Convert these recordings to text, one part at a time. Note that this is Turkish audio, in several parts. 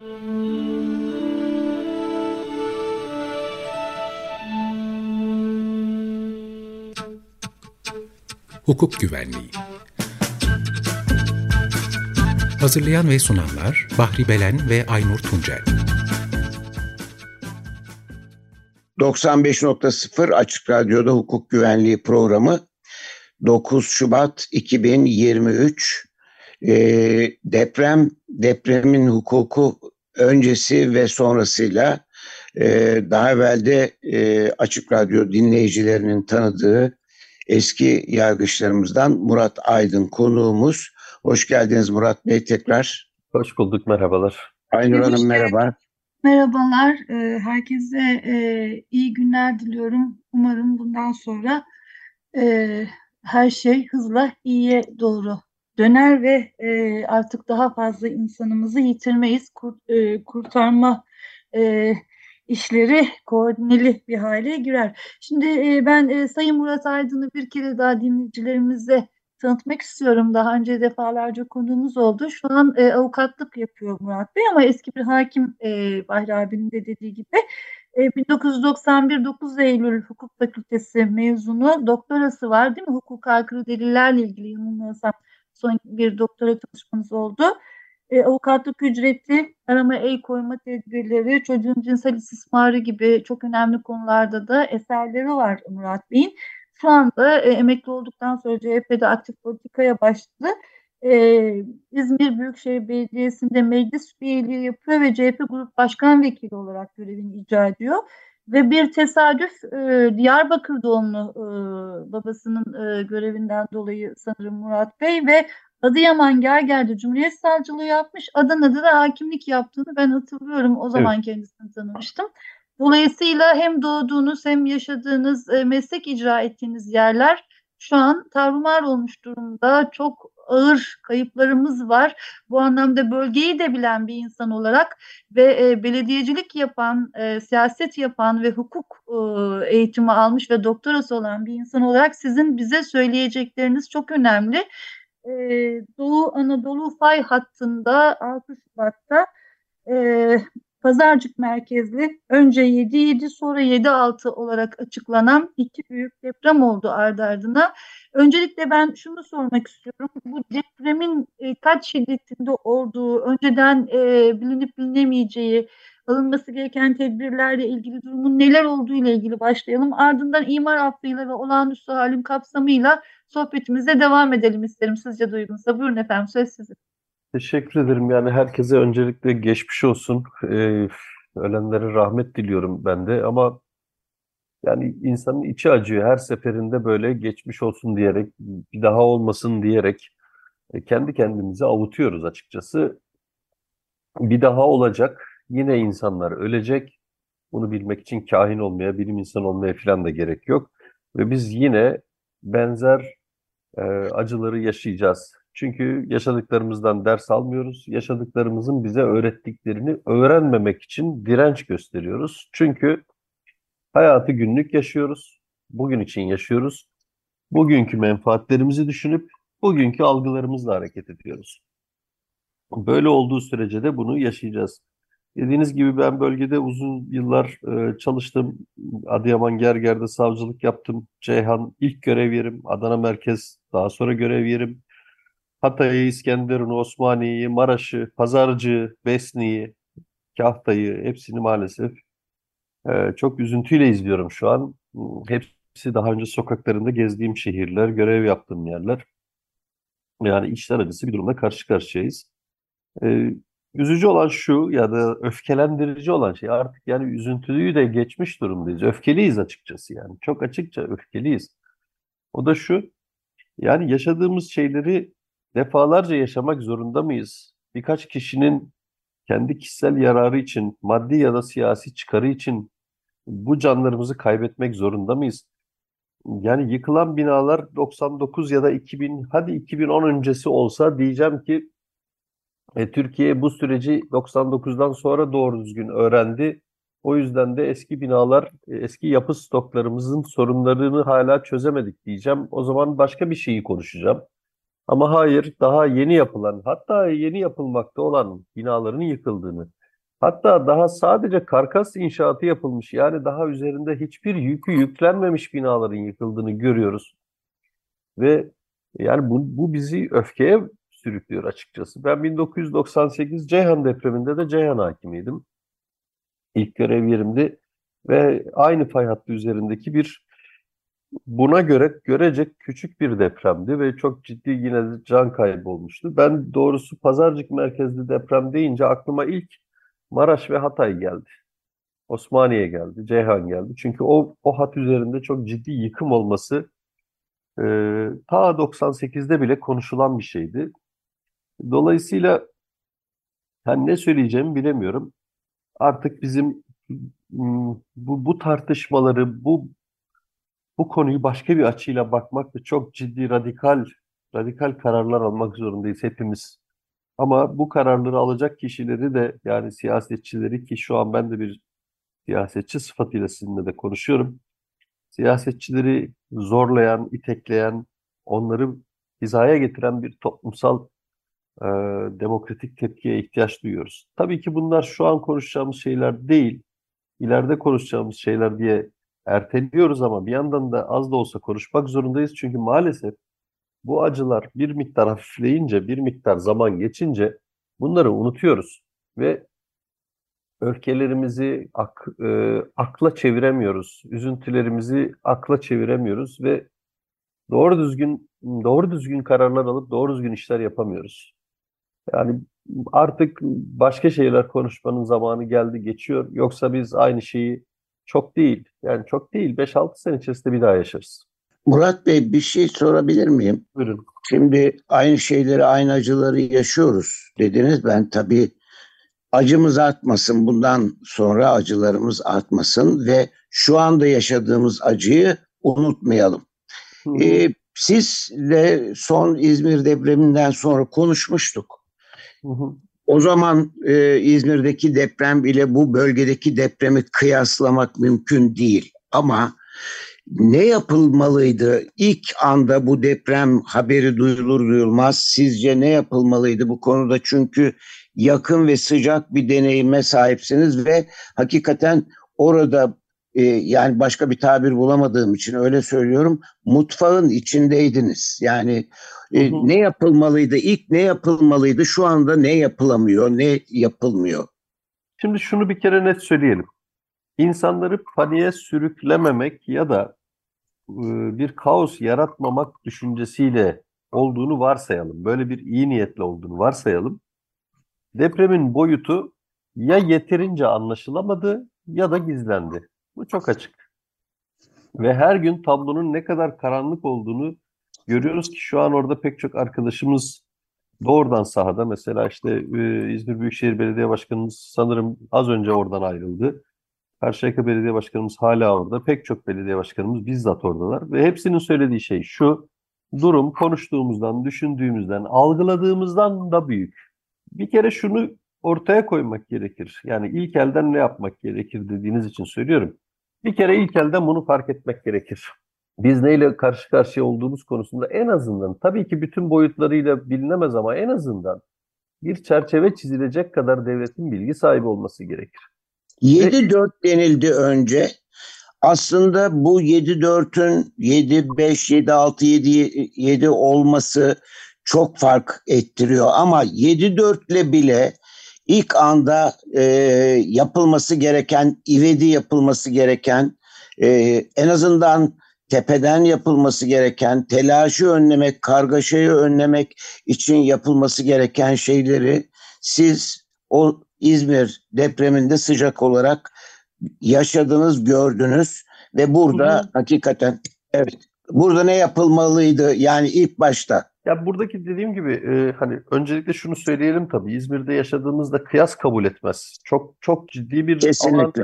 Hukuk Güvenliği. Hazırlayan ve sunanlar Bahri Belen ve Aynur Tuncel. 95.0 Açık Radyo'da Hukuk Güvenliği programı 9 Şubat 2023 e, deprem depremin hukuku öncesi ve sonrasıyla e, daha evvelde e, Açık Radyo dinleyicilerinin tanıdığı eski yargıçlarımızdan Murat Aydın konuğumuz. Hoş geldiniz Murat Bey tekrar. Hoş bulduk, merhabalar. Aynur Hanım merhaba. Merhabalar, e, herkese e, iyi günler diliyorum. Umarım bundan sonra e, her şey hızla iyiye doğru döner ve artık daha fazla insanımızı yitirmeyiz. Kurtarma işleri koordineli bir hale girer. Şimdi ben Sayın Murat Aydın'ı bir kere daha dinleyicilerimize tanıtmak istiyorum. Daha önce defalarca konuğumuz oldu. Şu an e, avukatlık yapıyor Murat Bey ama eski bir hakim e, Bahri abinin de dediği gibi. E, 1991 9 Eylül Hukuk Fakültesi mezunu doktorası var değil mi? Hukuk aykırı delillerle ilgili yanılmıyorsam son bir doktora çalışmanız oldu. E, avukatlık ücreti, arama el koyma tedbirleri, çocuğun cinsel istismarı gibi çok önemli konularda da eserleri var Murat Bey'in. Şu anda e, emekli olduktan sonra CHP'de aktif politikaya başladı. E, İzmir Büyükşehir Belediyesi'nde meclis üyeliği yapıyor ve CHP Grup Başkan Vekili olarak görevini icra ediyor. Ve bir tesadüf e, Diyarbakır doğumlu e, babasının e, görevinden dolayı sanırım Murat Bey ve Adıyaman Gerger'de Cumhuriyet Savcılığı yapmış. Adana'da da hakimlik yaptığını ben hatırlıyorum. O zaman evet. kendisini tanımıştım. Dolayısıyla hem doğduğunuz hem yaşadığınız e, meslek icra ettiğiniz yerler şu an tarumar olmuş durumda. Çok ağır kayıplarımız var. Bu anlamda bölgeyi de bilen bir insan olarak ve e, belediyecilik yapan, e, siyaset yapan ve hukuk e, eğitimi almış ve doktorası olan bir insan olarak sizin bize söyleyecekleriniz çok önemli. E, Doğu Anadolu fay hattında 6 Şubat'ta e, Pazarcık merkezli önce 7-7 sonra 7-6 olarak açıklanan iki büyük deprem oldu ardı ardına. Öncelikle ben şunu sormak istiyorum. Bu depremin e, kaç şiddetinde olduğu, önceden e, bilinip bilinemeyeceği, alınması gereken tedbirlerle ilgili durumun neler olduğu ile ilgili başlayalım. Ardından imar affıyla ve olağanüstü halin kapsamıyla sohbetimize devam edelim isterim sizce duygunsa. Buyurun efendim söz sizin. Teşekkür ederim. Yani herkese öncelikle geçmiş olsun. Ee, ölenlere rahmet diliyorum ben de ama yani insanın içi acıyor. Her seferinde böyle geçmiş olsun diyerek, bir daha olmasın diyerek e, kendi kendimizi avutuyoruz açıkçası. Bir daha olacak. Yine insanlar ölecek. Bunu bilmek için kahin olmaya, bilim insanı olmaya falan da gerek yok. Ve biz yine benzer e, acıları yaşayacağız. Çünkü yaşadıklarımızdan ders almıyoruz. Yaşadıklarımızın bize öğrettiklerini öğrenmemek için direnç gösteriyoruz. Çünkü hayatı günlük yaşıyoruz. Bugün için yaşıyoruz. Bugünkü menfaatlerimizi düşünüp bugünkü algılarımızla hareket ediyoruz. Böyle olduğu sürece de bunu yaşayacağız. Dediğiniz gibi ben bölgede uzun yıllar e, çalıştım. Adıyaman Gerger'de savcılık yaptım. Ceyhan ilk görev yerim. Adana Merkez daha sonra görev yerim. Hatay'ı, İskenderun'u, Osmaniye'yi, Maraş'ı, Pazarcı, Besni'yi, Kahta'yı hepsini maalesef e, çok üzüntüyle izliyorum şu an. Hepsi daha önce sokaklarında gezdiğim şehirler, görev yaptığım yerler. Yani içler acısı bir durumda karşı karşıyayız. E, üzücü olan şu ya da öfkelendirici olan şey artık yani üzüntülüyü de geçmiş durumdayız. Öfkeliyiz açıkçası yani. Çok açıkça öfkeliyiz. O da şu, yani yaşadığımız şeyleri defalarca yaşamak zorunda mıyız? Birkaç kişinin kendi kişisel yararı için, maddi ya da siyasi çıkarı için bu canlarımızı kaybetmek zorunda mıyız? Yani yıkılan binalar 99 ya da 2000, hadi 2010 öncesi olsa diyeceğim ki e, Türkiye bu süreci 99'dan sonra doğru düzgün öğrendi. O yüzden de eski binalar, e, eski yapı stoklarımızın sorunlarını hala çözemedik diyeceğim. O zaman başka bir şeyi konuşacağım. Ama hayır, daha yeni yapılan, hatta yeni yapılmakta olan binaların yıkıldığını, Hatta daha sadece karkas inşaatı yapılmış yani daha üzerinde hiçbir yükü yüklenmemiş binaların yıkıldığını görüyoruz. Ve yani bu, bu bizi öfkeye sürüklüyor açıkçası. Ben 1998 Ceyhan depreminde de Ceyhan hakimiydim. İlk görev yerimdi ve aynı fay hattı üzerindeki bir buna göre görecek küçük bir depremdi ve çok ciddi yine can kaybı olmuştu. Ben doğrusu Pazarcık merkezli deprem deyince aklıma ilk Maraş ve Hatay geldi. Osmaniye geldi, Ceyhan geldi. Çünkü o, o hat üzerinde çok ciddi yıkım olması e, ta 98'de bile konuşulan bir şeydi. Dolayısıyla yani ne söyleyeceğimi bilemiyorum. Artık bizim bu, bu tartışmaları, bu bu konuyu başka bir açıyla bakmak ve çok ciddi radikal radikal kararlar almak zorundayız hepimiz. Ama bu kararları alacak kişileri de yani siyasetçileri ki şu an ben de bir siyasetçi sıfatıyla sizinle de konuşuyorum. Siyasetçileri zorlayan, itekleyen, onları hizaya getiren bir toplumsal e, demokratik tepkiye ihtiyaç duyuyoruz. Tabii ki bunlar şu an konuşacağımız şeyler değil, ileride konuşacağımız şeyler diye erteliyoruz ama bir yandan da az da olsa konuşmak zorundayız. Çünkü maalesef bu acılar bir miktar hafifleyince, bir miktar zaman geçince bunları unutuyoruz ve öfkelerimizi ak, e, akla çeviremiyoruz, üzüntülerimizi akla çeviremiyoruz ve doğru düzgün doğru düzgün kararlar alıp doğru düzgün işler yapamıyoruz. Yani artık başka şeyler konuşmanın zamanı geldi, geçiyor. Yoksa biz aynı şeyi çok değil, yani çok değil, 5-6 sene içerisinde bir daha yaşarız. Murat Bey bir şey sorabilir miyim? Buyurun. Şimdi aynı şeyleri, aynı acıları yaşıyoruz dediniz. Ben tabii acımız artmasın, bundan sonra acılarımız artmasın ve şu anda yaşadığımız acıyı unutmayalım. Ee, sizle son İzmir depreminden sonra konuşmuştuk. Hı hı. O zaman e, İzmir'deki deprem ile bu bölgedeki depremi kıyaslamak mümkün değil. Ama ne yapılmalıydı? İlk anda bu deprem haberi duyulur duyulmaz sizce ne yapılmalıydı bu konuda? Çünkü yakın ve sıcak bir deneyime sahipsiniz ve hakikaten orada e, yani başka bir tabir bulamadığım için öyle söylüyorum mutfağın içindeydiniz. Yani e, Hı hı. ne yapılmalıydı? İlk ne yapılmalıydı? Şu anda ne yapılamıyor? Ne yapılmıyor? Şimdi şunu bir kere net söyleyelim. İnsanları paniğe sürüklememek ya da e, bir kaos yaratmamak düşüncesiyle olduğunu varsayalım. Böyle bir iyi niyetle olduğunu varsayalım. Depremin boyutu ya yeterince anlaşılamadı ya da gizlendi. Bu çok açık. Ve her gün tablonun ne kadar karanlık olduğunu görüyoruz ki şu an orada pek çok arkadaşımız doğrudan sahada. Mesela işte e, İzmir Büyükşehir Belediye Başkanımız sanırım az önce oradan ayrıldı. Karşıyaka Belediye Başkanımız hala orada. Pek çok belediye başkanımız bizzat oradalar. Ve hepsinin söylediği şey şu. Durum konuştuğumuzdan, düşündüğümüzden, algıladığımızdan da büyük. Bir kere şunu ortaya koymak gerekir. Yani ilk elden ne yapmak gerekir dediğiniz için söylüyorum. Bir kere ilk elden bunu fark etmek gerekir. Biz neyle karşı karşıya olduğumuz konusunda en azından tabii ki bütün boyutlarıyla bilinemez ama en azından bir çerçeve çizilecek kadar devletin bilgi sahibi olması gerekir. 7-4 denildi önce. Aslında bu 7-4'ün 7-5, 7-6, 7-7 olması çok fark ettiriyor. Ama 7-4 ile bile ilk anda e, yapılması gereken, ivedi yapılması gereken, e, en azından tepeden yapılması gereken, telaşı önlemek, kargaşayı önlemek için yapılması gereken şeyleri siz o İzmir depreminde sıcak olarak yaşadınız, gördünüz ve burada Hı hı. hakikaten evet burada ne yapılmalıydı yani ilk başta? Ya buradaki dediğim gibi e, hani öncelikle şunu söyleyelim tabii İzmir'de yaşadığımızda kıyas kabul etmez. Çok çok ciddi bir alan, Kesinlikle.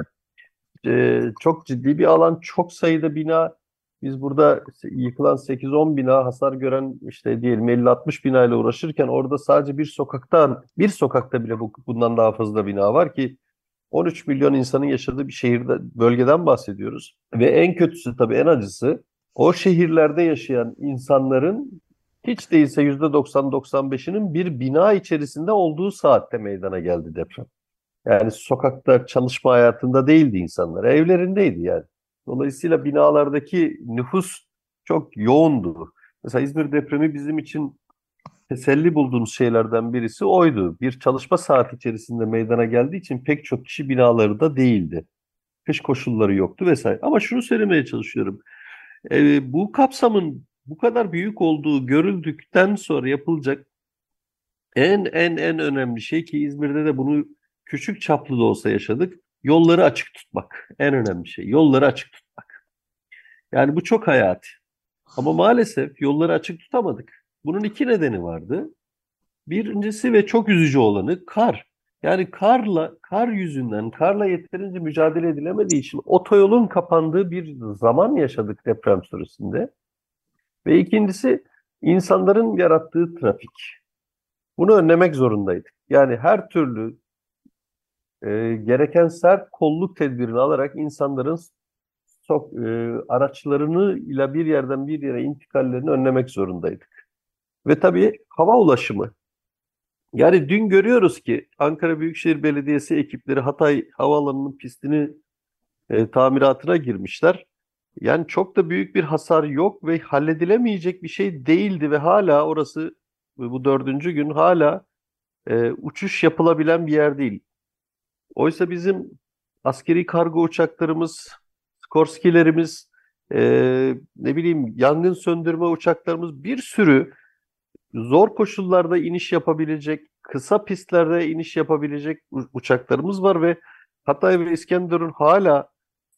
e, çok ciddi bir alan, çok sayıda bina. Biz burada yıkılan 8-10 bina, hasar gören işte diyelim 50-60 bina ile uğraşırken orada sadece bir sokakta bir sokakta bile bu, bundan daha fazla bina var ki 13 milyon insanın yaşadığı bir şehirde bölgeden bahsediyoruz. Ve en kötüsü tabii en acısı o şehirlerde yaşayan insanların hiç değilse %90-95'inin bir bina içerisinde olduğu saatte meydana geldi deprem. Yani sokakta çalışma hayatında değildi insanlar. Evlerindeydi yani. Dolayısıyla binalardaki nüfus çok yoğundu. Mesela İzmir depremi bizim için teselli bulduğumuz şeylerden birisi oydu. Bir çalışma saati içerisinde meydana geldiği için pek çok kişi binalarında değildi. Kış koşulları yoktu vesaire. Ama şunu söylemeye çalışıyorum. Ee, bu kapsamın bu kadar büyük olduğu görüldükten sonra yapılacak en en en önemli şey ki İzmir'de de bunu küçük çaplı da olsa yaşadık. Yolları açık tutmak. En önemli şey. Yolları açık tutmak. Yani bu çok hayati. Ama maalesef yolları açık tutamadık. Bunun iki nedeni vardı. Birincisi ve çok üzücü olanı kar. Yani karla, kar yüzünden, karla yeterince mücadele edilemediği için otoyolun kapandığı bir zaman yaşadık deprem sırasında. Ve ikincisi insanların yarattığı trafik. Bunu önlemek zorundaydık. Yani her türlü e, gereken sert kolluk tedbirini alarak insanların sok, e, araçlarını ile bir yerden bir yere intikallerini önlemek zorundaydık. Ve tabii hava ulaşımı. Yani dün görüyoruz ki Ankara Büyükşehir Belediyesi ekipleri Hatay Havaalanı'nın pistini e, tamiratına girmişler. Yani çok da büyük bir hasar yok ve halledilemeyecek bir şey değildi ve hala orası bu dördüncü gün hala e, uçuş yapılabilen bir yer değil. Oysa bizim askeri kargo uçaklarımız, Skorskilerimiz, e, ne bileyim yangın söndürme uçaklarımız bir sürü zor koşullarda iniş yapabilecek, kısa pistlerde iniş yapabilecek uçaklarımız var ve Hatay ve İskenderun hala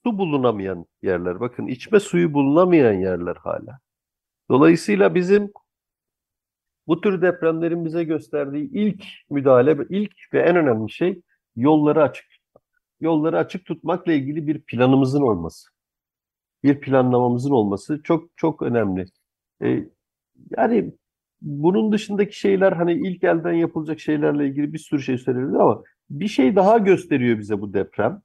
su bulunamayan yerler. Bakın içme suyu bulunamayan yerler hala. Dolayısıyla bizim bu tür depremlerin bize gösterdiği ilk müdahale, ilk ve en önemli şey yolları açık. Yolları açık tutmakla ilgili bir planımızın olması. Bir planlamamızın olması çok çok önemli. Ee, yani bunun dışındaki şeyler hani ilk elden yapılacak şeylerle ilgili bir sürü şey söylenir ama bir şey daha gösteriyor bize bu deprem.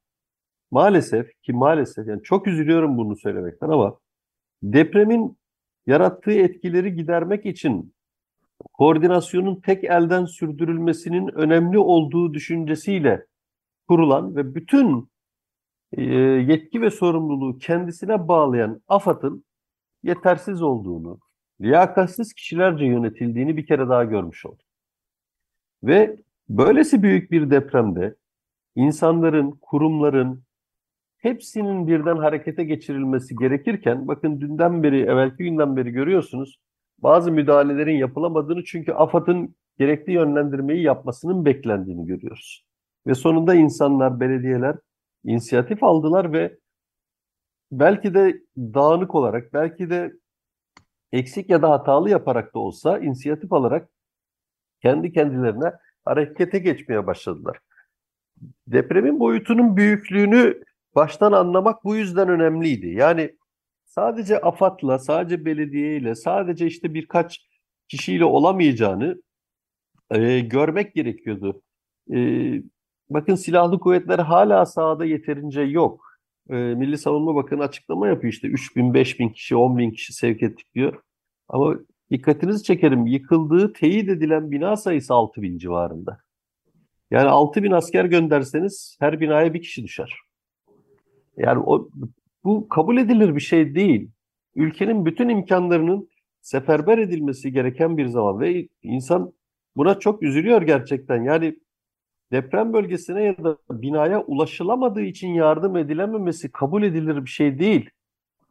Maalesef ki maalesef yani çok üzülüyorum bunu söylemekten ama depremin yarattığı etkileri gidermek için koordinasyonun tek elden sürdürülmesinin önemli olduğu düşüncesiyle kurulan ve bütün e, yetki ve sorumluluğu kendisine bağlayan AFAD'ın yetersiz olduğunu, liyakatsiz kişilerce yönetildiğini bir kere daha görmüş olduk. Ve böylesi büyük bir depremde insanların, kurumların hepsinin birden harekete geçirilmesi gerekirken bakın dünden beri, evvelki günden beri görüyorsunuz bazı müdahalelerin yapılamadığını çünkü AFAD'ın gerekli yönlendirmeyi yapmasının beklendiğini görüyoruz. Ve sonunda insanlar, belediyeler inisiyatif aldılar ve belki de dağınık olarak, belki de eksik ya da hatalı yaparak da olsa inisiyatif alarak kendi kendilerine harekete geçmeye başladılar. Depremin boyutunun büyüklüğünü baştan anlamak bu yüzden önemliydi. Yani sadece AFAD'la, sadece belediyeyle, sadece işte birkaç kişiyle olamayacağını e, görmek gerekiyordu. E, bakın silahlı kuvvetler hala sahada yeterince yok. E, Milli Savunma Bakanı açıklama yapıyor işte 3 bin, 5 bin kişi, 10 bin kişi sevk ettik diyor. Ama dikkatinizi çekerim yıkıldığı teyit edilen bina sayısı 6 bin civarında. Yani 6 bin asker gönderseniz her binaya bir kişi düşer. Yani o bu kabul edilir bir şey değil. Ülkenin bütün imkanlarının seferber edilmesi gereken bir zaman ve insan buna çok üzülüyor gerçekten. Yani deprem bölgesine ya da binaya ulaşılamadığı için yardım edilememesi kabul edilir bir şey değil.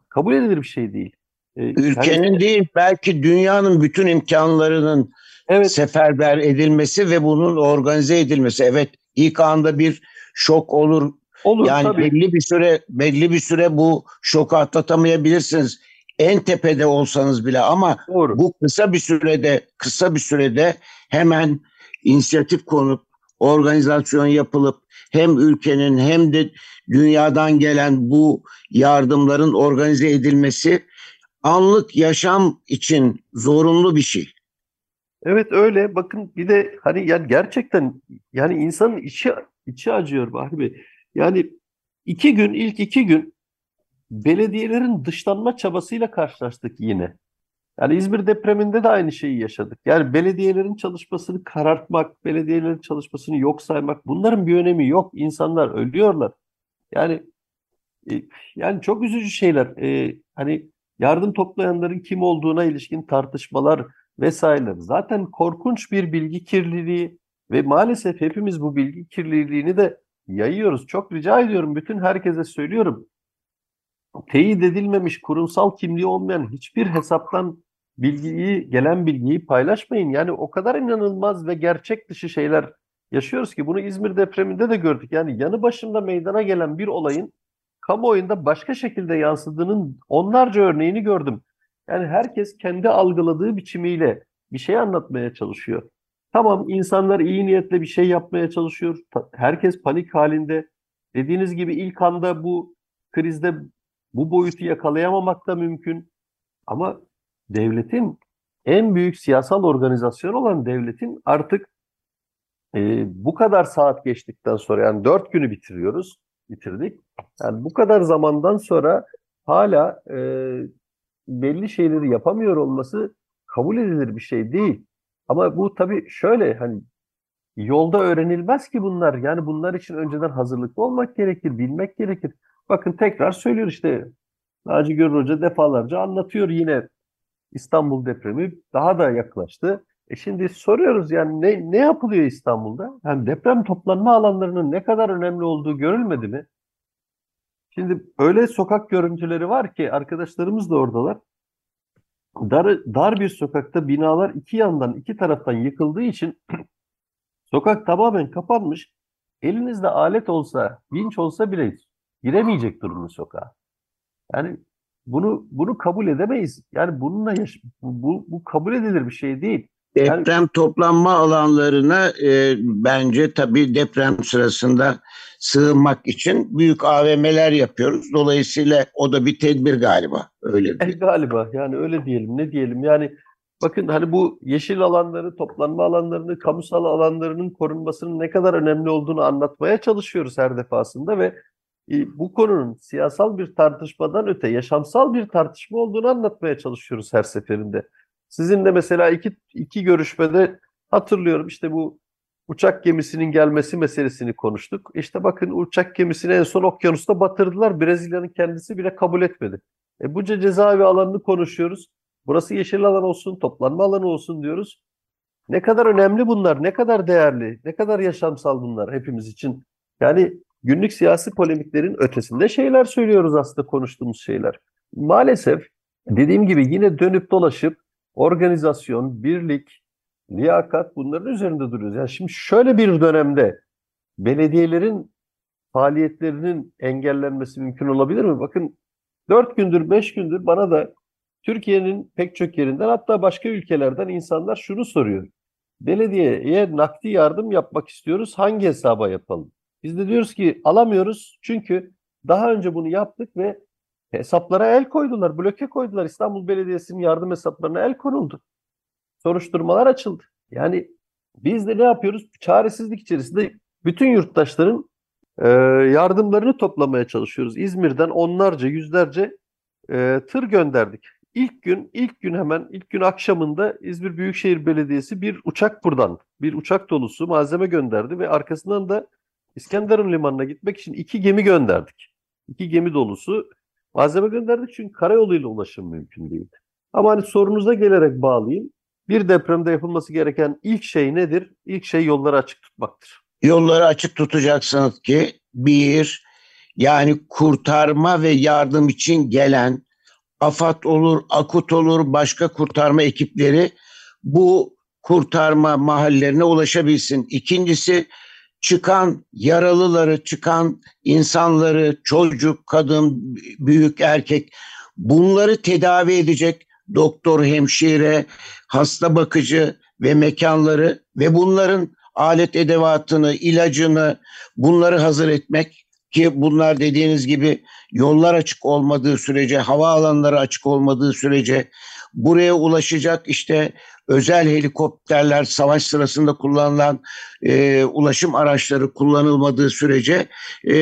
Kabul edilir bir şey değil. Ee, Ülkenin yani, değil belki dünyanın bütün imkanlarının evet. seferber edilmesi ve bunun organize edilmesi. Evet ilk anda bir şok olur, Olur yani tabii. belli bir süre belli bir süre bu şoku atlatamayabilirsiniz. En tepede olsanız bile ama Doğru. bu kısa bir sürede kısa bir sürede hemen inisiyatif konup organizasyon yapılıp hem ülkenin hem de dünyadan gelen bu yardımların organize edilmesi anlık yaşam için zorunlu bir şey. Evet öyle. Bakın bir de hani yani gerçekten yani insanın içi içi acıyor Bahri Bey. Yani iki gün, ilk iki gün belediyelerin dışlanma çabasıyla karşılaştık yine. Yani İzmir depreminde de aynı şeyi yaşadık. Yani belediyelerin çalışmasını karartmak, belediyelerin çalışmasını yok saymak bunların bir önemi yok. İnsanlar ölüyorlar. Yani e, yani çok üzücü şeyler. E, hani yardım toplayanların kim olduğuna ilişkin tartışmalar vesaireler. Zaten korkunç bir bilgi kirliliği ve maalesef hepimiz bu bilgi kirliliğini de yayıyoruz. Çok rica ediyorum bütün herkese söylüyorum. Teyit edilmemiş kurumsal kimliği olmayan hiçbir hesaptan bilgiyi, gelen bilgiyi paylaşmayın. Yani o kadar inanılmaz ve gerçek dışı şeyler yaşıyoruz ki bunu İzmir depreminde de gördük. Yani yanı başında meydana gelen bir olayın kamuoyunda başka şekilde yansıdığının onlarca örneğini gördüm. Yani herkes kendi algıladığı biçimiyle bir şey anlatmaya çalışıyor. Tamam insanlar iyi niyetle bir şey yapmaya çalışıyor. Herkes panik halinde. Dediğiniz gibi ilk anda bu krizde bu boyutu yakalayamamak da mümkün. Ama devletin en büyük siyasal organizasyon olan devletin artık e, bu kadar saat geçtikten sonra yani dört günü bitiriyoruz, bitirdik. Yani bu kadar zamandan sonra hala e, belli şeyleri yapamıyor olması kabul edilir bir şey değil. Ama bu tabii şöyle hani yolda öğrenilmez ki bunlar. Yani bunlar için önceden hazırlıklı olmak gerekir, bilmek gerekir. Bakın tekrar söylüyor işte Naci Görür Hoca defalarca anlatıyor yine İstanbul depremi daha da yaklaştı. E şimdi soruyoruz yani ne, ne yapılıyor İstanbul'da? Yani deprem toplanma alanlarının ne kadar önemli olduğu görülmedi mi? Şimdi öyle sokak görüntüleri var ki arkadaşlarımız da oradalar. Dar, dar bir sokakta binalar iki yandan iki taraftan yıkıldığı için sokak tamamen kapanmış. Elinizde alet olsa, vinç olsa bile giremeyecek durumda sokağa. Yani bunu bunu kabul edemeyiz. Yani bununla yaş bu, bu kabul edilir bir şey değil. Deprem toplanma alanlarına e, bence tabii deprem sırasında sığınmak için büyük AVM'ler yapıyoruz. Dolayısıyla o da bir tedbir galiba. Öyle e, galiba yani öyle diyelim ne diyelim yani bakın hani bu yeşil alanları, toplanma alanlarını, kamusal alanlarının korunmasının ne kadar önemli olduğunu anlatmaya çalışıyoruz her defasında ve e, bu konunun siyasal bir tartışmadan öte yaşamsal bir tartışma olduğunu anlatmaya çalışıyoruz her seferinde. Sizinle mesela iki, iki görüşmede hatırlıyorum işte bu uçak gemisinin gelmesi meselesini konuştuk. İşte bakın uçak gemisini en son okyanusta batırdılar. Brezilya'nın kendisi bile kabul etmedi. E bunca cezaevi alanını konuşuyoruz. Burası yeşil alan olsun, toplanma alanı olsun diyoruz. Ne kadar önemli bunlar, ne kadar değerli, ne kadar yaşamsal bunlar hepimiz için. Yani günlük siyasi polemiklerin ötesinde şeyler söylüyoruz aslında konuştuğumuz şeyler. Maalesef dediğim gibi yine dönüp dolaşıp organizasyon, birlik, liyakat bunların üzerinde duruyoruz. Yani şimdi şöyle bir dönemde belediyelerin faaliyetlerinin engellenmesi mümkün olabilir mi? Bakın 4 gündür, 5 gündür bana da Türkiye'nin pek çok yerinden hatta başka ülkelerden insanlar şunu soruyor. Belediyeye nakdi yardım yapmak istiyoruz. Hangi hesaba yapalım? Biz de diyoruz ki alamıyoruz çünkü daha önce bunu yaptık ve hesaplara el koydular, bloke koydular. İstanbul Belediyesi'nin yardım hesaplarına el konuldu. Soruşturmalar açıldı. Yani biz de ne yapıyoruz? Çaresizlik içerisinde bütün yurttaşların e, yardımlarını toplamaya çalışıyoruz. İzmir'den onlarca, yüzlerce e, tır gönderdik. İlk gün, ilk gün hemen ilk gün akşamında İzmir Büyükşehir Belediyesi bir uçak buradan, bir uçak dolusu malzeme gönderdi ve arkasından da İskenderun Limanı'na gitmek için iki gemi gönderdik. İki gemi dolusu malzeme gönderdik çünkü karayoluyla ulaşım mümkün değildi. Ama hani sorunuza gelerek bağlayayım. Bir depremde yapılması gereken ilk şey nedir? İlk şey yolları açık tutmaktır. Yolları açık tutacaksınız ki bir, yani kurtarma ve yardım için gelen AFAD olur, AKUT olur, başka kurtarma ekipleri bu kurtarma mahallelerine ulaşabilsin. İkincisi çıkan yaralıları, çıkan insanları, çocuk, kadın, büyük, erkek bunları tedavi edecek doktor, hemşire, hasta bakıcı ve mekanları ve bunların alet edevatını, ilacını bunları hazır etmek ki bunlar dediğiniz gibi yollar açık olmadığı sürece, hava alanları açık olmadığı sürece buraya ulaşacak işte özel helikopterler, savaş sırasında kullanılan e, ulaşım araçları kullanılmadığı sürece e,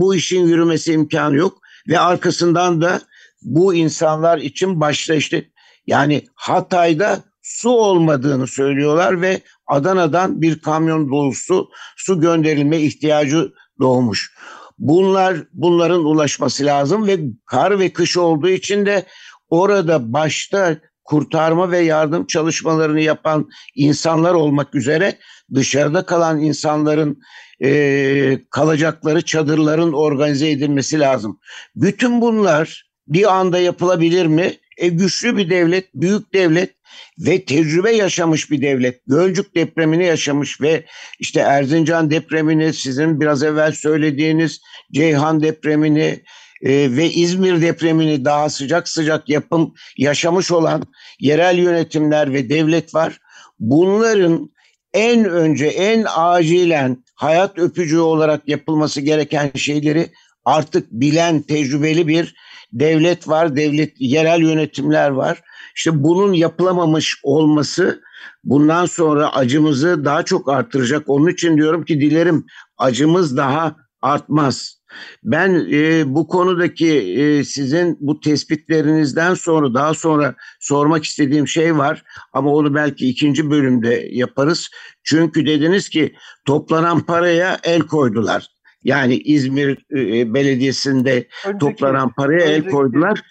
bu işin yürümesi imkanı yok ve arkasından da bu insanlar için başta işte Yani Hatay'da su olmadığını söylüyorlar ve Adana'dan bir kamyon dolusu su gönderilme ihtiyacı doğmuş. Bunlar bunların ulaşması lazım ve kar ve kış olduğu için de orada başta kurtarma ve yardım çalışmalarını yapan insanlar olmak üzere dışarıda kalan insanların e, kalacakları çadırların organize edilmesi lazım. Bütün bunlar bir anda yapılabilir mi? E, güçlü bir devlet, büyük devlet ve tecrübe yaşamış bir devlet. Gölcük depremini yaşamış ve işte Erzincan depremini, sizin biraz evvel söylediğiniz Ceyhan depremini e, ve İzmir depremini daha sıcak sıcak yapım yaşamış olan yerel yönetimler ve devlet var. Bunların en önce en acilen hayat öpücüğü olarak yapılması gereken şeyleri artık bilen tecrübeli bir devlet var, devlet yerel yönetimler var. İşte bunun yapılamamış olması bundan sonra acımızı daha çok artıracak. Onun için diyorum ki dilerim acımız daha artmaz. Ben e, bu konudaki e, sizin bu tespitlerinizden sonra daha sonra sormak istediğim şey var ama onu belki ikinci bölümde yaparız. Çünkü dediniz ki toplanan paraya el koydular. Yani İzmir e, Belediyesi'nde önceki, toplanan paraya önceki, el koydular.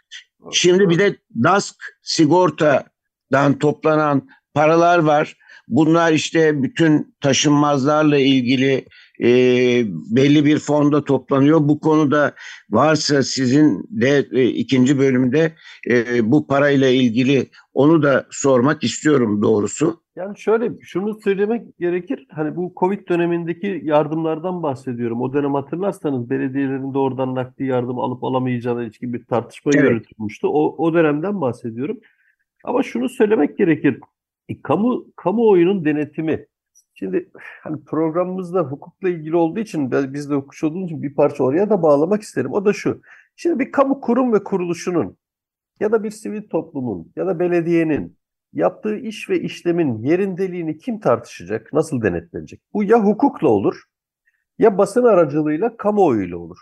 Şimdi bir de DASK sigortadan toplanan paralar var. Bunlar işte bütün taşınmazlarla ilgili e, belli bir fonda toplanıyor. Bu konuda varsa sizin de e, ikinci bölümde e, bu parayla ilgili onu da sormak istiyorum doğrusu. Yani şöyle şunu söylemek gerekir. Hani bu Covid dönemindeki yardımlardan bahsediyorum. O dönem hatırlarsanız belediyelerin doğrudan nakdi yardım alıp alamayacağına ilişkin bir tartışma evet. yürütülmüştü. O, o dönemden bahsediyorum. Ama şunu söylemek gerekir. E, kamu kamuoyunun denetimi Şimdi hani programımızda hukukla ilgili olduğu için biz de hukukçu olduğumuz için bir parça oraya da bağlamak isterim. O da şu. Şimdi bir kamu kurum ve kuruluşunun ya da bir sivil toplumun ya da belediyenin yaptığı iş ve işlemin yerindeliğini kim tartışacak, nasıl denetlenecek? Bu ya hukukla olur ya basın aracılığıyla kamuoyuyla olur.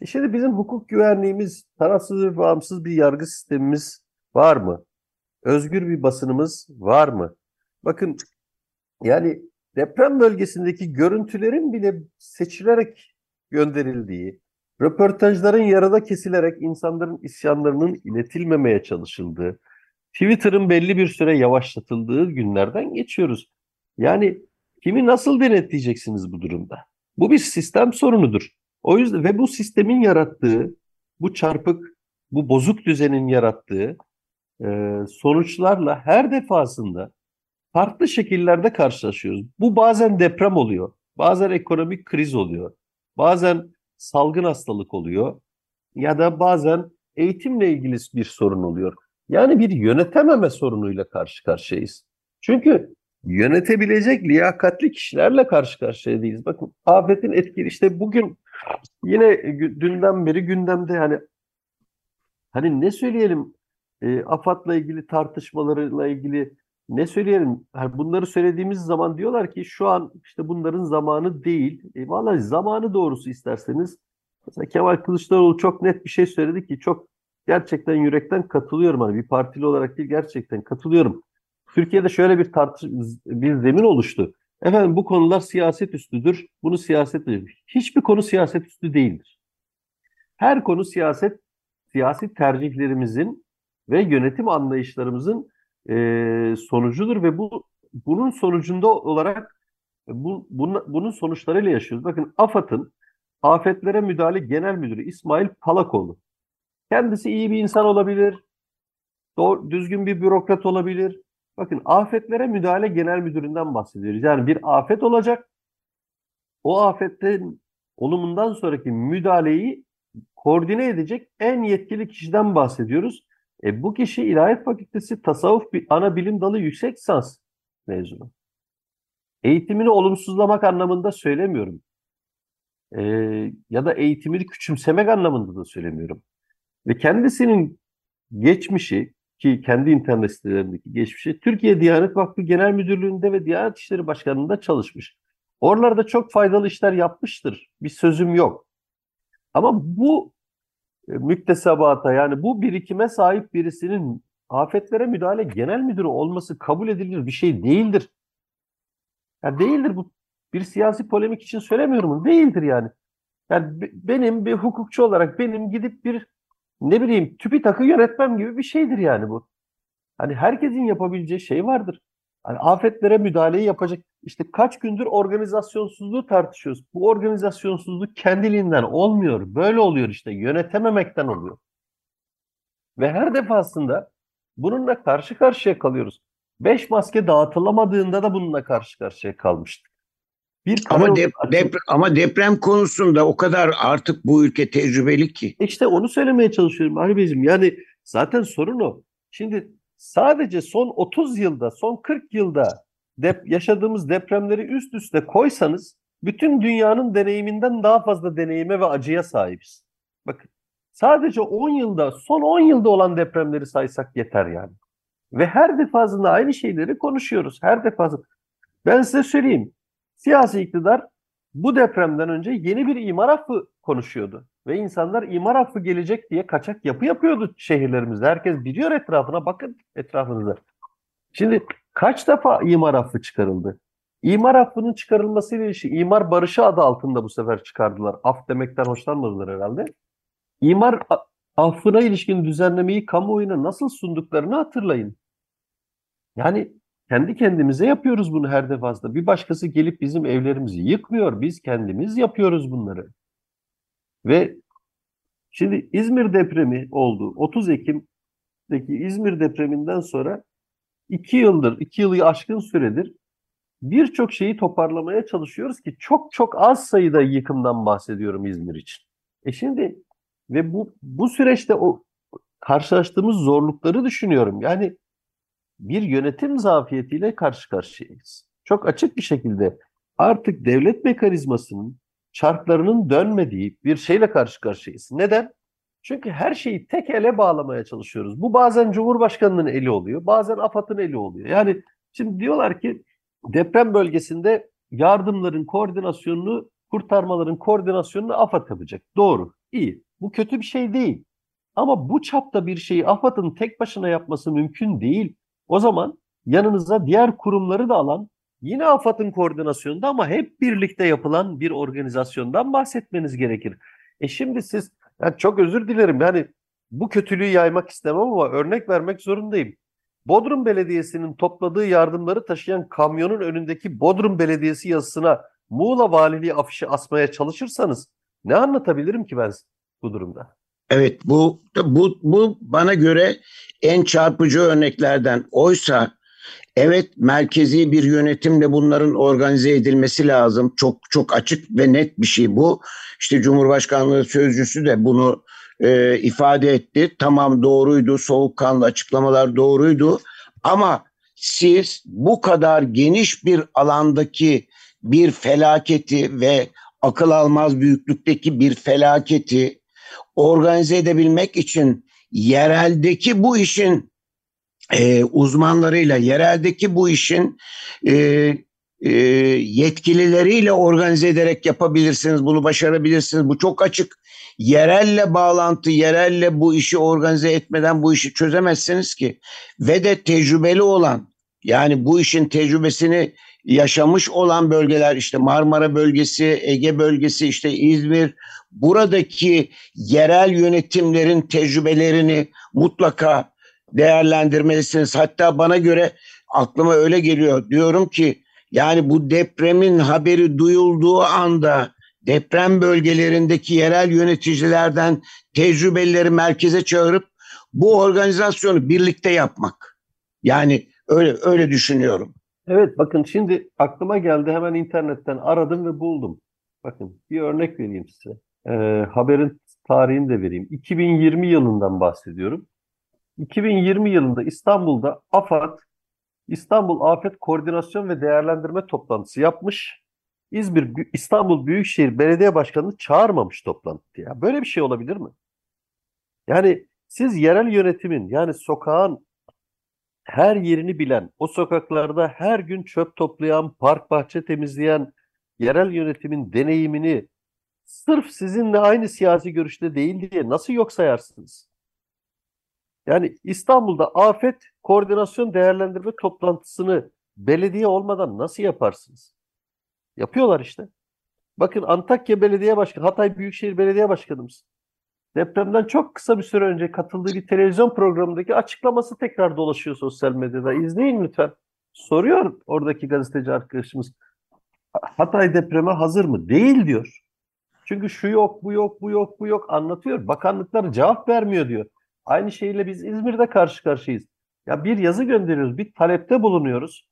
E şimdi bizim hukuk güvenliğimiz, tarafsız ve bağımsız bir yargı sistemimiz var mı? Özgür bir basınımız var mı? Bakın yani deprem bölgesindeki görüntülerin bile seçilerek gönderildiği, röportajların yarıda kesilerek insanların isyanlarının iletilmemeye çalışıldığı, Twitter'ın belli bir süre yavaşlatıldığı günlerden geçiyoruz. Yani kimi nasıl denetleyeceksiniz bu durumda? Bu bir sistem sorunudur. O yüzden ve bu sistemin yarattığı, bu çarpık, bu bozuk düzenin yarattığı e, sonuçlarla her defasında farklı şekillerde karşılaşıyoruz. Bu bazen deprem oluyor, bazen ekonomik kriz oluyor, bazen salgın hastalık oluyor ya da bazen eğitimle ilgili bir sorun oluyor. Yani bir yönetememe sorunuyla karşı karşıyayız. Çünkü yönetebilecek liyakatli kişilerle karşı karşıya değiliz. Bakın afetin etkili işte bugün yine dünden beri gündemde hani hani ne söyleyelim e, AFAD'la ilgili tartışmalarıyla ilgili ne söyleyelim? Yani bunları söylediğimiz zaman diyorlar ki şu an işte bunların zamanı değil. E, vallahi zamanı doğrusu isterseniz. Mesela Kemal Kılıçdaroğlu çok net bir şey söyledi ki çok gerçekten yürekten katılıyorum. Hani bir partili olarak değil gerçekten katılıyorum. Türkiye'de şöyle bir tartış bir zemin oluştu. Efendim bu konular siyaset üstüdür. Bunu siyaset hiçbir konu siyaset üstü değildir. Her konu siyaset siyasi tercihlerimizin ve yönetim anlayışlarımızın e, sonucudur ve bu bunun sonucunda olarak bu, bunun, bunun sonuçlarıyla yaşıyoruz. Bakın AFAD'ın Afetlere Müdahale Genel Müdürü İsmail Palakoğlu. Kendisi iyi bir insan olabilir, doğru, düzgün bir bürokrat olabilir. Bakın Afetlere Müdahale Genel Müdüründen bahsediyoruz. Yani bir afet olacak. O afetten olumundan sonraki müdahaleyi koordine edecek en yetkili kişiden bahsediyoruz. E, bu kişi İlahiyat Fakültesi Tasavvuf ana bilim dalı yüksek lisans mezunu. Eğitimini olumsuzlamak anlamında söylemiyorum. E, ya da eğitimini küçümsemek anlamında da söylemiyorum. Ve kendisinin geçmişi ki kendi internet sitelerindeki geçmişi Türkiye Diyanet Vakfı Genel Müdürlüğü'nde ve Diyanet İşleri Başkanlığı'nda çalışmış. Oralarda çok faydalı işler yapmıştır. Bir sözüm yok. Ama bu müktesebata yani bu birikime sahip birisinin afetlere müdahale genel müdürü olması kabul edilir bir şey değildir. Ya değildir bu bir siyasi polemik için söylemiyorum. Değildir yani. Yani benim bir hukukçu olarak benim gidip bir ne bileyim TÜBİTAK'ı yönetmem gibi bir şeydir yani bu. Hani herkesin yapabileceği şey vardır. Hani afetlere müdahaleyi yapacak işte kaç gündür organizasyonsuzluğu tartışıyoruz. Bu organizasyonsuzluk kendiliğinden olmuyor. Böyle oluyor işte. Yönetememekten oluyor. Ve her defasında bununla karşı karşıya kalıyoruz. Beş maske dağıtılamadığında da bununla karşı karşıya kalmıştık. Bir ama, dep depre ama deprem konusunda o kadar artık bu ülke tecrübeli ki. İşte onu söylemeye çalışıyorum Ali Beyciğim. Yani zaten sorun o. Şimdi sadece son 30 yılda, son 40 yılda dep yaşadığımız depremleri üst üste koysanız bütün dünyanın deneyiminden daha fazla deneyime ve acıya sahibiz. Bakın sadece 10 yılda, son 10 yılda olan depremleri saysak yeter yani. Ve her defasında aynı şeyleri konuşuyoruz. Her defasında. Ben size söyleyeyim. Siyasi iktidar bu depremden önce yeni bir imar affı konuşuyordu. Ve insanlar imar affı gelecek diye kaçak yapı yapıyordu şehirlerimizde. Herkes biliyor etrafına. Bakın etrafınıza. Şimdi kaç defa imar affı çıkarıldı? İmar affının çıkarılmasıyla ilişki imar barışı adı altında bu sefer çıkardılar. Af demekten hoşlanmadılar herhalde. İmar affına ilişkin düzenlemeyi kamuoyuna nasıl sunduklarını hatırlayın. Yani kendi kendimize yapıyoruz bunu her defasında. Bir başkası gelip bizim evlerimizi yıkmıyor. Biz kendimiz yapıyoruz bunları. Ve şimdi İzmir depremi oldu. 30 Ekim'deki İzmir depreminden sonra iki yıldır, iki yılı aşkın süredir birçok şeyi toparlamaya çalışıyoruz ki çok çok az sayıda yıkımdan bahsediyorum İzmir için. E şimdi ve bu bu süreçte o karşılaştığımız zorlukları düşünüyorum. Yani bir yönetim zafiyetiyle karşı karşıyayız. Çok açık bir şekilde artık devlet mekanizmasının çarklarının dönmediği bir şeyle karşı karşıyayız. Neden? Çünkü her şeyi tek ele bağlamaya çalışıyoruz. Bu bazen Cumhurbaşkanı'nın eli oluyor, bazen AFAD'ın eli oluyor. Yani şimdi diyorlar ki deprem bölgesinde yardımların koordinasyonunu, kurtarmaların koordinasyonunu AFAD yapacak. Doğru, iyi. Bu kötü bir şey değil. Ama bu çapta bir şeyi AFAD'ın tek başına yapması mümkün değil. O zaman yanınıza diğer kurumları da alan yine AFAD'ın koordinasyonunda ama hep birlikte yapılan bir organizasyondan bahsetmeniz gerekir. E şimdi siz yani çok özür dilerim yani bu kötülüğü yaymak istemem ama örnek vermek zorundayım. Bodrum Belediyesi'nin topladığı yardımları taşıyan kamyonun önündeki Bodrum Belediyesi yazısına Muğla Valiliği afişi asmaya çalışırsanız ne anlatabilirim ki ben bu durumda? Evet bu bu bu bana göre en çarpıcı örneklerden. Oysa evet merkezi bir yönetimle bunların organize edilmesi lazım. Çok çok açık ve net bir şey bu. İşte Cumhurbaşkanlığı sözcüsü de bunu e, ifade etti. Tamam doğruydu, soğukkanlı açıklamalar doğruydu. Ama siz bu kadar geniş bir alandaki bir felaketi ve akıl almaz büyüklükteki bir felaketi organize edebilmek için yereldeki bu işin e, uzmanlarıyla, yereldeki bu işin e, e, yetkilileriyle organize ederek yapabilirsiniz. Bunu başarabilirsiniz. Bu çok açık. Yerelle bağlantı, yerelle bu işi organize etmeden bu işi çözemezsiniz ki. Ve de tecrübeli olan, yani bu işin tecrübesini yaşamış olan bölgeler işte Marmara bölgesi, Ege bölgesi, işte İzmir, buradaki yerel yönetimlerin tecrübelerini mutlaka değerlendirmelisiniz. Hatta bana göre aklıma öyle geliyor. Diyorum ki yani bu depremin haberi duyulduğu anda deprem bölgelerindeki yerel yöneticilerden tecrübelileri merkeze çağırıp bu organizasyonu birlikte yapmak. Yani öyle öyle düşünüyorum. Evet bakın şimdi aklıma geldi hemen internetten aradım ve buldum. Bakın bir örnek vereyim size. Ee, haberin tarihini de vereyim. 2020 yılından bahsediyorum. 2020 yılında İstanbul'da AFAD İstanbul Afet Koordinasyon ve Değerlendirme toplantısı yapmış. İzmir İstanbul Büyükşehir Belediye Başkanı'nı çağırmamış toplantıya. Böyle bir şey olabilir mi? Yani siz yerel yönetimin yani sokağın her yerini bilen, o sokaklarda her gün çöp toplayan, park bahçe temizleyen yerel yönetimin deneyimini sırf sizinle aynı siyasi görüşte değil diye nasıl yok sayarsınız? Yani İstanbul'da afet koordinasyon değerlendirme toplantısını belediye olmadan nasıl yaparsınız? Yapıyorlar işte. Bakın Antakya Belediye Başkanı, Hatay Büyükşehir Belediye Başkanımız depremden çok kısa bir süre önce katıldığı bir televizyon programındaki açıklaması tekrar dolaşıyor sosyal medyada. İzleyin lütfen. Soruyor oradaki gazeteci arkadaşımız. Hatay depreme hazır mı? Değil diyor. Çünkü şu yok, bu yok, bu yok, bu yok anlatıyor. Bakanlıklar cevap vermiyor diyor. Aynı şeyle biz İzmir'de karşı karşıyayız. Ya bir yazı gönderiyoruz, bir talepte bulunuyoruz.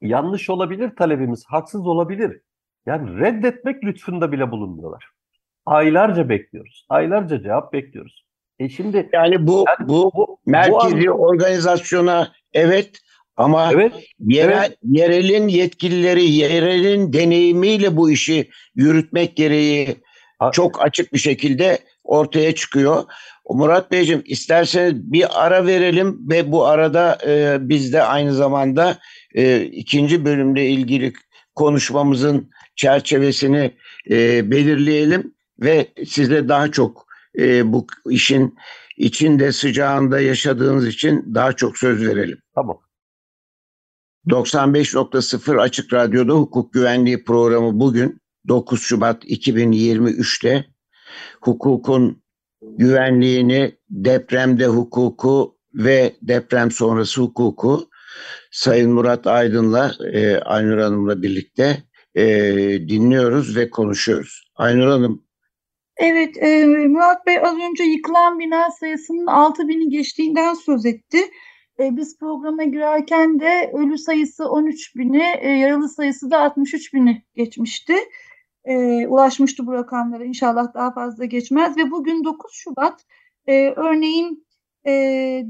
Yanlış olabilir talebimiz, haksız olabilir. Yani reddetmek lütfunda bile bulunmuyorlar. Aylarca bekliyoruz. Aylarca cevap bekliyoruz. E şimdi Yani bu Yani bu bu, merkezi bu an- organizasyona evet ama evet, Yere, Evet. yerelin yetkilileri, yerelin deneyimiyle bu işi yürütmek gereği Ha- çok açık bir şekilde ortaya çıkıyor. Murat Beyciğim isterseniz bir ara verelim ve bu arada e, biz de aynı zamanda e, ikinci bölümle ilgili konuşmamızın çerçevesini e, belirleyelim ve size daha çok e, bu işin içinde sıcağında yaşadığınız için daha çok söz verelim. tamam. 95.0 Açık Radyo'da hukuk güvenliği programı bugün 9 Şubat 2023'te hukukun güvenliğini, depremde hukuku ve deprem sonrası hukuku Sayın Murat Aydın'la, e, Aynur Hanım'la birlikte e, dinliyoruz ve konuşuyoruz. Aynur Hanım, Evet, e, Murat Bey az önce yıkılan bina sayısının 6000'i geçtiğinden söz etti. E, biz programa girerken de ölü sayısı 13 bini, e, yaralı sayısı da 63 bini geçmişti. E, ulaşmıştı bu rakamlara. İnşallah daha fazla geçmez. Ve bugün 9 Şubat. E, örneğin e,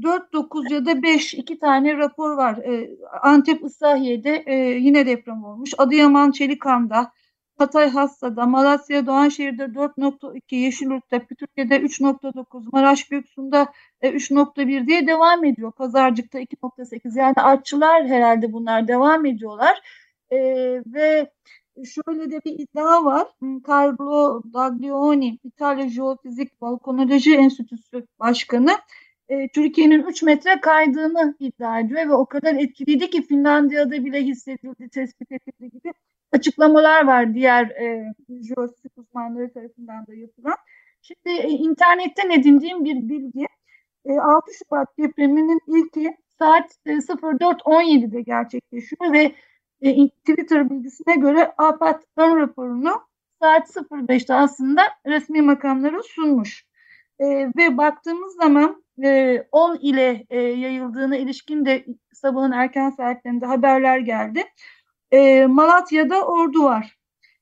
4, 9 ya da 5 iki tane rapor var. E, Antep Islahiye'de e, yine deprem olmuş. Adıyaman Çelikan'da, Hatay Hassa'da, Malatya Doğanşehir'de 4.2, Yeşilyurt'ta, Kütükye'de 3.9, Maraş Göksu'nda e, 3.1 diye devam ediyor. Pazarcık'ta 2.8 yani artçılar herhalde bunlar devam ediyorlar. E, ve şöyle de bir iddia var. Hmm, Carlo Daglioni, İtalya Jeofizik Balkonoloji Enstitüsü Başkanı e, Türkiye'nin 3 metre kaydığını iddia ediyor ve o kadar etkiliydi ki Finlandiya'da bile hissedildi, tespit edildi gibi açıklamalar var diğer e, jeofizik uzmanları tarafından da yapılan. Şimdi e, internetten edindiğim bir bilgi. E, 6 Şubat depreminin ilki saat e, 04.17'de gerçekleşiyor ve e, Twitter bilgisine göre AFAD ön raporunu saat 05'te aslında resmi makamlara sunmuş. E, ve baktığımız zaman e, 10 ile e, yayıldığına ilişkin de sabahın erken saatlerinde haberler geldi. E, Malatya'da ordu var.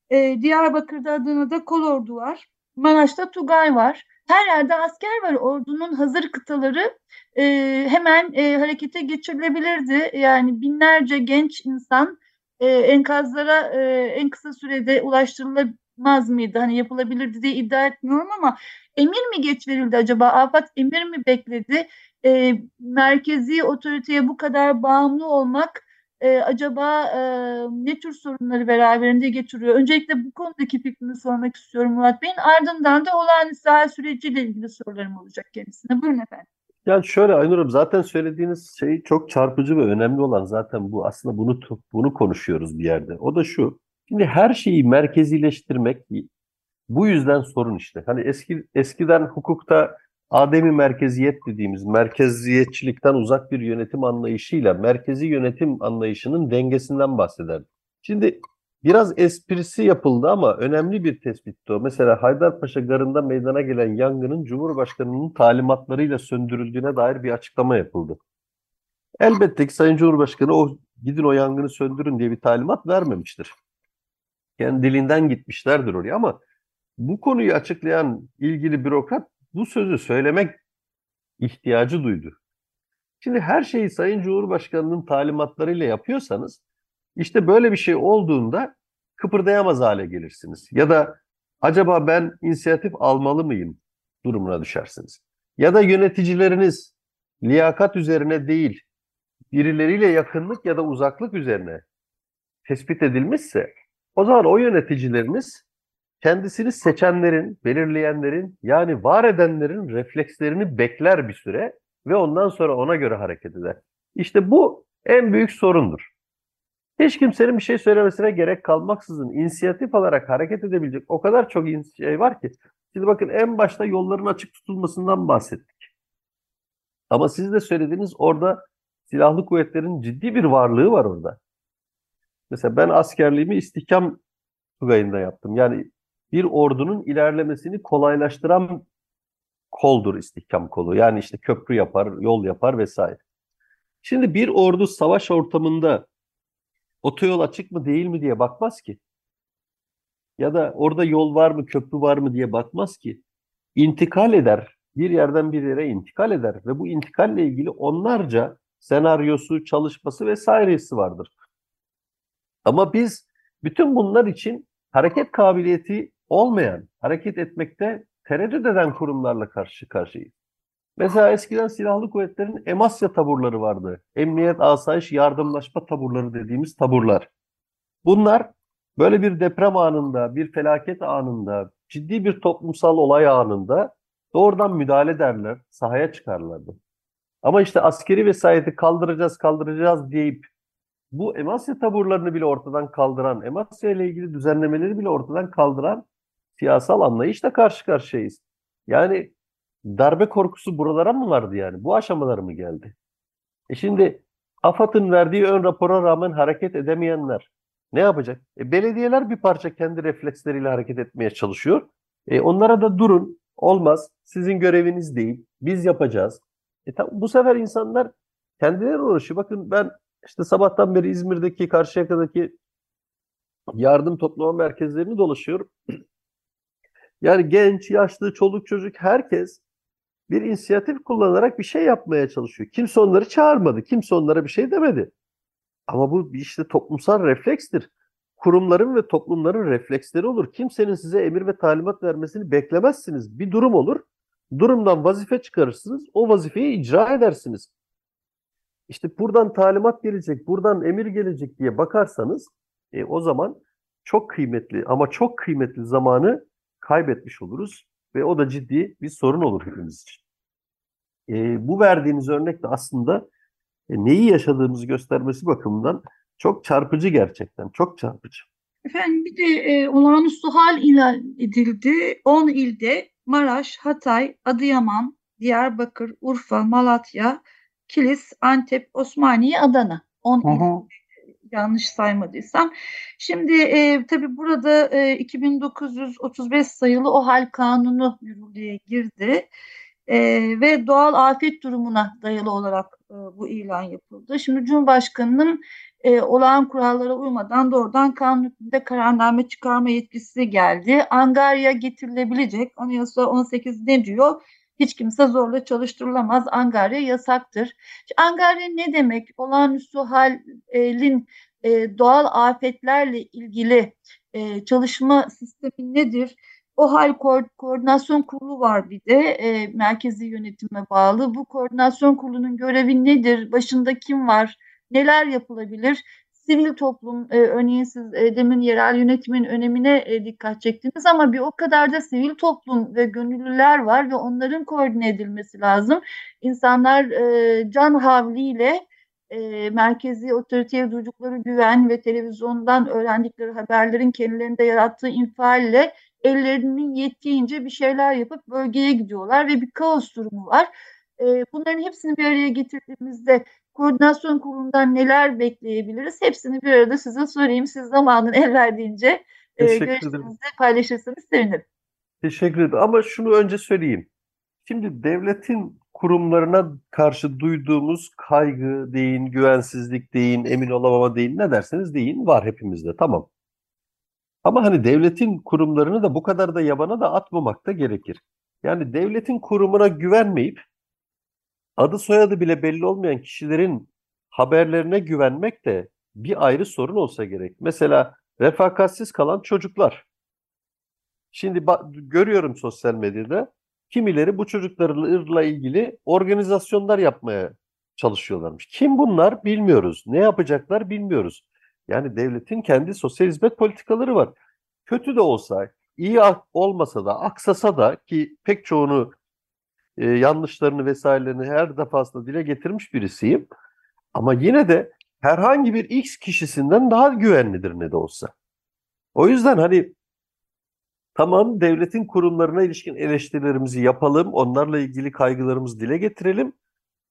E, Diyarbakır'da Adana'da kolordu var. Maraş'ta Tugay var. Her yerde asker var. Ordunun hazır kıtaları e, hemen e, harekete geçirilebilirdi. Yani binlerce genç insan e, enkazlara e, en kısa sürede ulaştırılamaz mıydı? Hani yapılabilirdi diye iddia etmiyorum ama emir mi geç verildi acaba? Afat emir mi bekledi? E, merkezi otoriteye bu kadar bağımlı olmak e, acaba e, ne tür sorunları beraberinde getiriyor? Öncelikle bu konudaki fikrini sormak istiyorum Murat Bey'in. Ardından da olağanüstü hal süreciyle ilgili sorularım olacak kendisine. Buyurun efendim. Yani şöyle Aynur zaten söylediğiniz şey çok çarpıcı ve önemli olan zaten bu aslında bunu bunu konuşuyoruz bir yerde. O da şu. Şimdi her şeyi merkezileştirmek bu yüzden sorun işte. Hani eski eskiden hukukta ademi merkeziyet dediğimiz merkeziyetçilikten uzak bir yönetim anlayışıyla merkezi yönetim anlayışının dengesinden bahsederdik. Şimdi biraz esprisi yapıldı ama önemli bir tespitti o. Mesela Haydarpaşa Garı'nda meydana gelen yangının Cumhurbaşkanı'nın talimatlarıyla söndürüldüğüne dair bir açıklama yapıldı. Elbette ki Sayın Cumhurbaşkanı o gidin o yangını söndürün diye bir talimat vermemiştir. Kendiliğinden gitmişlerdir oraya ama bu konuyu açıklayan ilgili bürokrat bu sözü söylemek ihtiyacı duydu. Şimdi her şeyi Sayın Cumhurbaşkanı'nın talimatlarıyla yapıyorsanız işte böyle bir şey olduğunda kıpırdayamaz hale gelirsiniz. Ya da acaba ben inisiyatif almalı mıyım durumuna düşersiniz. Ya da yöneticileriniz liyakat üzerine değil, birileriyle yakınlık ya da uzaklık üzerine tespit edilmişse o zaman o yöneticileriniz kendisini seçenlerin, belirleyenlerin yani var edenlerin reflekslerini bekler bir süre ve ondan sonra ona göre hareket eder. İşte bu en büyük sorundur. Hiç kimsenin bir şey söylemesine gerek kalmaksızın inisiyatif alarak hareket edebilecek o kadar çok şey var ki. Şimdi bakın en başta yolların açık tutulmasından bahsettik. Ama siz de söylediğiniz orada silahlı kuvvetlerin ciddi bir varlığı var orada. Mesela ben askerliğimi istihkam tugayında yaptım. Yani bir ordunun ilerlemesini kolaylaştıran koldur istihkam kolu. Yani işte köprü yapar, yol yapar vesaire. Şimdi bir ordu savaş ortamında otoyol açık mı değil mi diye bakmaz ki. Ya da orada yol var mı, köprü var mı diye bakmaz ki. İntikal eder, bir yerden bir yere intikal eder ve bu intikalle ilgili onlarca senaryosu, çalışması vesairesi vardır. Ama biz bütün bunlar için hareket kabiliyeti olmayan, hareket etmekte tereddüt eden kurumlarla karşı karşıyayız. Mesela eskiden silahlı kuvvetlerin emasya taburları vardı. Emniyet, asayiş, yardımlaşma taburları dediğimiz taburlar. Bunlar böyle bir deprem anında, bir felaket anında, ciddi bir toplumsal olay anında doğrudan müdahale ederler, sahaya çıkarlardı. Ama işte askeri vesayeti kaldıracağız, kaldıracağız deyip bu emasya taburlarını bile ortadan kaldıran, emasya ile ilgili düzenlemeleri bile ortadan kaldıran siyasal anlayışla karşı karşıyayız. Yani darbe korkusu buralara mı vardı yani? Bu aşamalara mı geldi? E şimdi AFAD'ın verdiği ön rapora rağmen hareket edemeyenler ne yapacak? E belediyeler bir parça kendi refleksleriyle hareket etmeye çalışıyor. E onlara da durun, olmaz, sizin göreviniz değil, biz yapacağız. E bu sefer insanlar kendileri uğraşıyor. Bakın ben işte sabahtan beri İzmir'deki, Karşıyaka'daki yardım toplama merkezlerini dolaşıyorum. Yani genç, yaşlı, çoluk çocuk herkes bir inisiyatif kullanarak bir şey yapmaya çalışıyor. Kimse onları çağırmadı, kimse onlara bir şey demedi. Ama bu işte toplumsal reflekstir. Kurumların ve toplumların refleksleri olur. Kimsenin size emir ve talimat vermesini beklemezsiniz. Bir durum olur. Durumdan vazife çıkarırsınız. O vazifeyi icra edersiniz. İşte buradan talimat gelecek, buradan emir gelecek diye bakarsanız e, o zaman çok kıymetli ama çok kıymetli zamanı kaybetmiş oluruz ve o da ciddi bir sorun olur hepimiz için. E, bu verdiğiniz örnek de aslında e, neyi yaşadığımızı göstermesi bakımından çok çarpıcı gerçekten, çok çarpıcı. Efendim bir de e, olağanüstü hal ilan edildi. 10 ilde Maraş, Hatay, Adıyaman, Diyarbakır, Urfa, Malatya, Kilis, Antep, Osmaniye, Adana. 10 il yanlış saymadıysam. Şimdi e, tabii burada e, 2935 sayılı o hal kanunu yürürlüğe girdi. E, ve doğal afet durumuna dayalı olarak e, bu ilan yapıldı. Şimdi Cumhurbaşkanı'nın e, olağan kurallara uymadan doğrudan kanun hükmünde kararname çıkarma yetkisi geldi. Angarya getirilebilecek. Anayasa 18 ne diyor? Hiç kimse zorla çalıştırılamaz. Angarya yasaktır. Angarya ne demek? Olağanüstü halin e, doğal afetlerle ilgili e, çalışma sistemi nedir? O hal ko koordinasyon kurulu var bir de e, merkezi yönetime bağlı. Bu koordinasyon kurulunun görevi nedir? Başında kim var? Neler yapılabilir? Sivil toplum, e, örneğin siz e, demin yerel yönetimin önemine e, dikkat çektiniz ama bir o kadar da sivil toplum ve gönüllüler var ve onların koordine edilmesi lazım. İnsanlar e, can havliyle e, merkezi otoriteye duydukları güven ve televizyondan öğrendikleri haberlerin kendilerinde yarattığı infialle ellerinin yettiğince bir şeyler yapıp bölgeye gidiyorlar ve bir kaos durumu var. E, bunların hepsini bir araya getirdiğimizde koordinasyon kurulundan neler bekleyebiliriz? Hepsini bir arada size sorayım. Siz zamanın el verdiğince e, görüşlerinizi paylaşırsanız sevinirim. Teşekkür ederim. Ama şunu önce söyleyeyim. Şimdi devletin kurumlarına karşı duyduğumuz kaygı deyin, güvensizlik deyin, emin olamama deyin, ne derseniz deyin var hepimizde. Tamam. Ama hani devletin kurumlarını da bu kadar da yabana da atmamak da gerekir. Yani devletin kurumuna güvenmeyip adı soyadı bile belli olmayan kişilerin haberlerine güvenmek de bir ayrı sorun olsa gerek. Mesela refakatsiz kalan çocuklar. Şimdi görüyorum sosyal medyada kimileri bu çocuklarla ilgili organizasyonlar yapmaya çalışıyorlarmış. Kim bunlar bilmiyoruz. Ne yapacaklar bilmiyoruz. Yani devletin kendi sosyal hizmet politikaları var. Kötü de olsa, iyi olmasa da, aksasa da ki pek çoğunu e, yanlışlarını vesairelerini her defasında dile getirmiş birisiyim. Ama yine de herhangi bir X kişisinden daha güvenlidir ne de olsa. O yüzden hani tamam devletin kurumlarına ilişkin eleştirilerimizi yapalım, onlarla ilgili kaygılarımızı dile getirelim.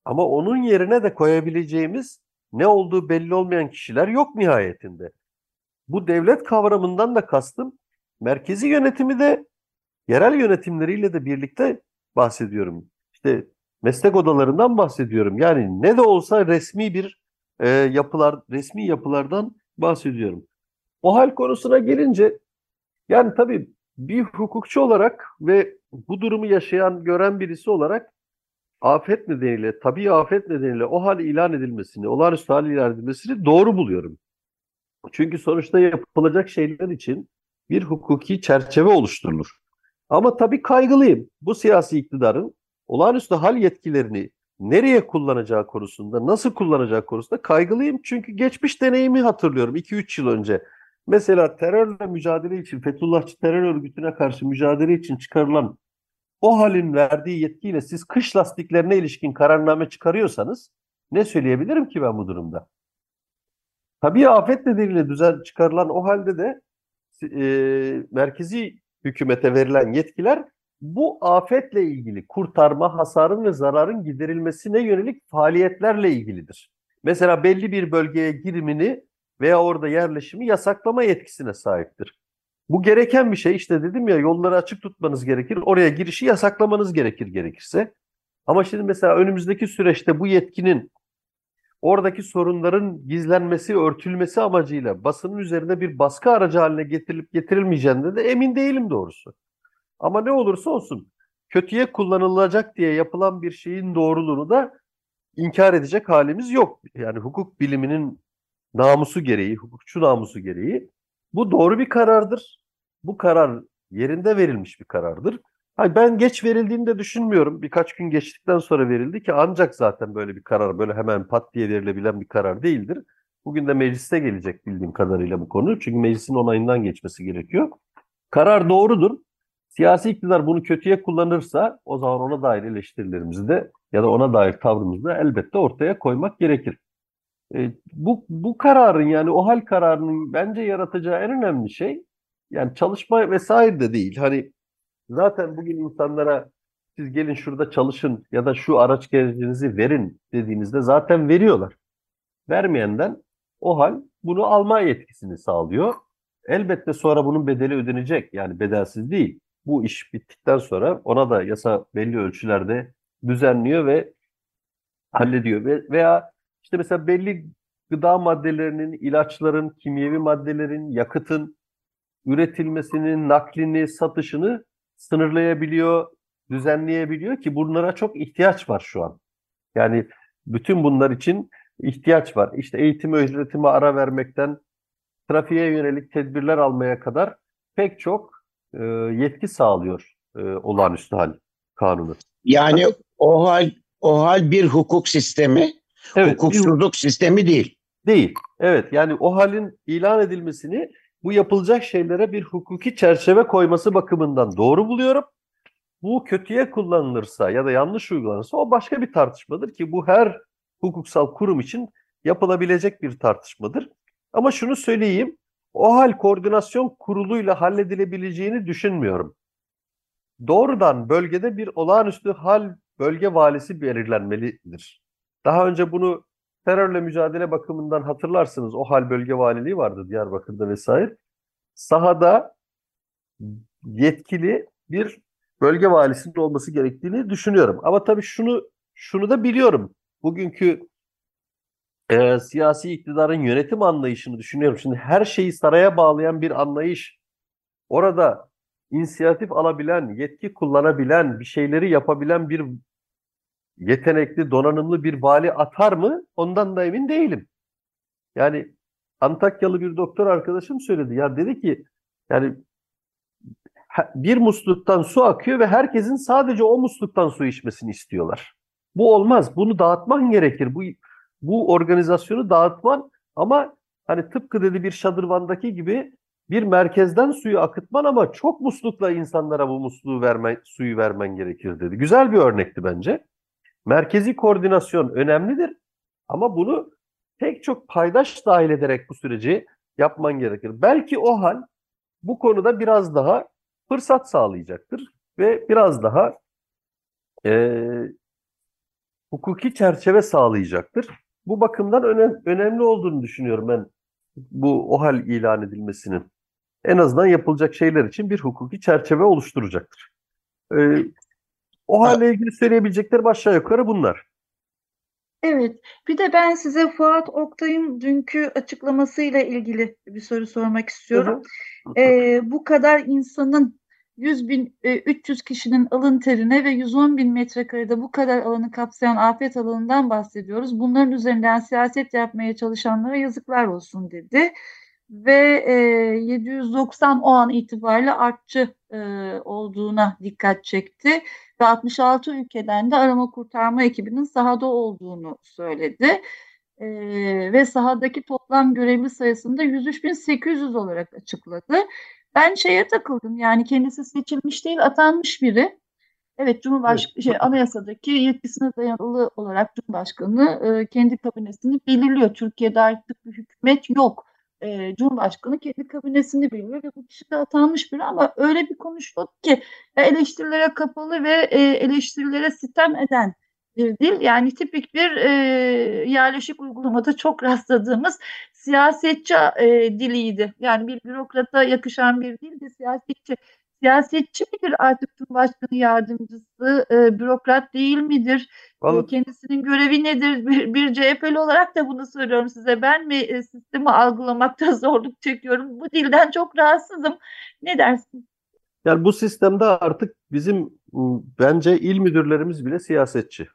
Ama onun yerine de koyabileceğimiz ne olduğu belli olmayan kişiler yok nihayetinde. Bu devlet kavramından da kastım merkezi yönetimi de yerel yönetimleriyle de birlikte bahsediyorum. İşte meslek odalarından bahsediyorum. Yani ne de olsa resmi bir e, yapılar, resmi yapılardan bahsediyorum. O hal konusuna gelince yani tabii bir hukukçu olarak ve bu durumu yaşayan, gören birisi olarak afet nedeniyle, tabii afet nedeniyle o hal ilan edilmesini, olağanüstü hal ilan edilmesini doğru buluyorum. Çünkü sonuçta yapılacak şeyler için bir hukuki çerçeve oluşturulur. Ama tabii kaygılıyım. Bu siyasi iktidarın olağanüstü hal yetkilerini nereye kullanacağı konusunda, nasıl kullanacağı konusunda kaygılıyım. Çünkü geçmiş deneyimi hatırlıyorum 2-3 yıl önce. Mesela terörle mücadele için, Fethullahçı terör örgütüne karşı mücadele için çıkarılan o halin verdiği yetkiyle siz kış lastiklerine ilişkin kararname çıkarıyorsanız ne söyleyebilirim ki ben bu durumda? Tabii afet nedeniyle düzen çıkarılan o halde de e, merkezi hükümete verilen yetkiler bu afetle ilgili kurtarma, hasarın ve zararın giderilmesine yönelik faaliyetlerle ilgilidir. Mesela belli bir bölgeye girimini veya orada yerleşimi yasaklama yetkisine sahiptir. Bu gereken bir şey. İşte dedim ya yolları açık tutmanız gerekir. Oraya girişi yasaklamanız gerekir gerekirse. Ama şimdi mesela önümüzdeki süreçte bu yetkinin oradaki sorunların gizlenmesi, örtülmesi amacıyla basının üzerinde bir baskı aracı haline getirilip getirilmeyeceğinde de emin değilim doğrusu. Ama ne olursa olsun kötüye kullanılacak diye yapılan bir şeyin doğruluğunu da inkar edecek halimiz yok. Yani hukuk biliminin namusu gereği, hukukçu namusu gereği bu doğru bir karardır. Bu karar yerinde verilmiş bir karardır. Hayır, ben geç verildiğini de düşünmüyorum. Birkaç gün geçtikten sonra verildi ki ancak zaten böyle bir karar böyle hemen pat diye verilebilen bir karar değildir. Bugün de mecliste gelecek bildiğim kadarıyla bu konu. Çünkü meclisin onayından geçmesi gerekiyor. Karar doğrudur. Siyasi iktidar bunu kötüye kullanırsa o zaman ona dair eleştirilerimizi de ya da ona dair tavrımızı da elbette ortaya koymak gerekir. E, bu, bu kararın yani o hal kararının bence yaratacağı en önemli şey yani çalışma vesaire de değil. Hani zaten bugün insanlara siz gelin şurada çalışın ya da şu araç gerecinizi verin dediğinizde zaten veriyorlar. Vermeyenden o hal bunu alma yetkisini sağlıyor. Elbette sonra bunun bedeli ödenecek. Yani bedelsiz değil. Bu iş bittikten sonra ona da yasa belli ölçülerde düzenliyor ve hallediyor. Ve, veya işte mesela belli gıda maddelerinin, ilaçların, kimyevi maddelerin, yakıtın üretilmesinin, naklini, satışını sınırlayabiliyor, düzenleyebiliyor ki bunlara çok ihtiyaç var şu an. Yani bütün bunlar için ihtiyaç var. İşte eğitim ücretime ara vermekten trafiğe yönelik tedbirler almaya kadar pek çok e, yetki sağlıyor e, olağanüstü hal kanunu. Yani o hal o hal bir hukuk sistemi, evet, hukuksuzluk bir, sistemi değil. Değil. Evet. Yani o halin ilan edilmesini bu yapılacak şeylere bir hukuki çerçeve koyması bakımından doğru buluyorum. Bu kötüye kullanılırsa ya da yanlış uygulanırsa o başka bir tartışmadır ki bu her hukuksal kurum için yapılabilecek bir tartışmadır. Ama şunu söyleyeyim, o hal koordinasyon kuruluyla halledilebileceğini düşünmüyorum. Doğrudan bölgede bir olağanüstü hal bölge valisi belirlenmelidir. Daha önce bunu terörle mücadele bakımından hatırlarsınız o hal bölge valiliği vardı Diyarbakır'da vesaire. Sahada yetkili bir bölge valisinin olması gerektiğini düşünüyorum. Ama tabii şunu şunu da biliyorum. Bugünkü e, siyasi iktidarın yönetim anlayışını düşünüyorum. Şimdi her şeyi saraya bağlayan bir anlayış. Orada inisiyatif alabilen, yetki kullanabilen, bir şeyleri yapabilen bir yetenekli, donanımlı bir vali atar mı? Ondan da emin değilim. Yani Antakyalı bir doktor arkadaşım söyledi. Ya dedi ki yani bir musluktan su akıyor ve herkesin sadece o musluktan su içmesini istiyorlar. Bu olmaz. Bunu dağıtman gerekir. Bu bu organizasyonu dağıtman ama hani tıpkı dedi bir şadırvandaki gibi bir merkezden suyu akıtman ama çok muslukla insanlara bu musluğu vermen, suyu vermen gerekir dedi. Güzel bir örnekti bence. Merkezi koordinasyon önemlidir ama bunu pek çok paydaş dahil ederek bu süreci yapman gerekir. Belki o hal bu konuda biraz daha fırsat sağlayacaktır ve biraz daha e, hukuki çerçeve sağlayacaktır. Bu bakımdan önem, önemli olduğunu düşünüyorum ben bu OHAL ilan edilmesinin. En azından yapılacak şeyler için bir hukuki çerçeve oluşturacaktır. Ee, OHAL ile ilgili söyleyebileceklerim aşağı yukarı bunlar. Evet, bir de ben size Fuat Oktay'ın dünkü açıklamasıyla ilgili bir soru sormak istiyorum. Ee, bu kadar insanın 100 bin, e, 300 kişinin alın terine ve 110 bin metrekarede bu kadar alanı kapsayan afet alanından bahsediyoruz. Bunların üzerinden siyaset yapmaya çalışanlara yazıklar olsun dedi. Ve e, 790 o an itibariyle artçı e, olduğuna dikkat çekti. Ve 66 ülkeden de arama kurtarma ekibinin sahada olduğunu söyledi. E, ve sahadaki toplam görevli sayısını da 103.800 olarak açıkladı. Ben şeye takıldım yani kendisi seçilmiş değil atanmış biri. Evet Cumhurbaşkanı evet. şey anayasadaki yetkisine dayalı olarak Cumhurbaşkanı e, kendi kabinesini belirliyor. Türkiye'de artık bir hükümet yok. E, Cumhurbaşkanı kendi kabinesini belirliyor ve bu kişi de atanmış biri ama öyle bir konuşuyor ki eleştirilere kapalı ve e, eleştirilere sitem eden bir dil. Yani tipik bir e, yerleşik uygulamada çok rastladığımız siyasetçi e, diliydi. Yani bir bürokrata yakışan bir dildi siyasetçi. Siyasetçi midir artık Cumhurbaşkanı yardımcısı, e, bürokrat değil midir? E, kendisinin görevi nedir? Bir, bir CHP'li olarak da bunu söylüyorum size. Ben mi e, sistemi algılamakta zorluk çekiyorum? Bu dilden çok rahatsızım. Ne dersiniz? Yani bu sistemde artık bizim bence il müdürlerimiz bile siyasetçi.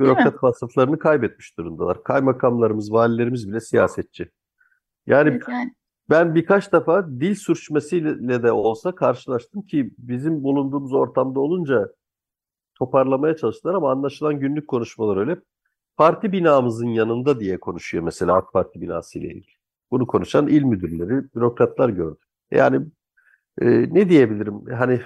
Bürokrat vasıflarını kaybetmiş durumdalar. Kaymakamlarımız, valilerimiz bile siyasetçi. Yani, evet, yani ben birkaç defa dil sürçmesiyle de olsa karşılaştım ki bizim bulunduğumuz ortamda olunca toparlamaya çalıştılar ama anlaşılan günlük konuşmalar öyle. Parti binamızın yanında diye konuşuyor mesela AK Parti binası ile ilgili. Bunu konuşan il müdürleri, bürokratlar gördüm. Yani e, ne diyebilirim? Hani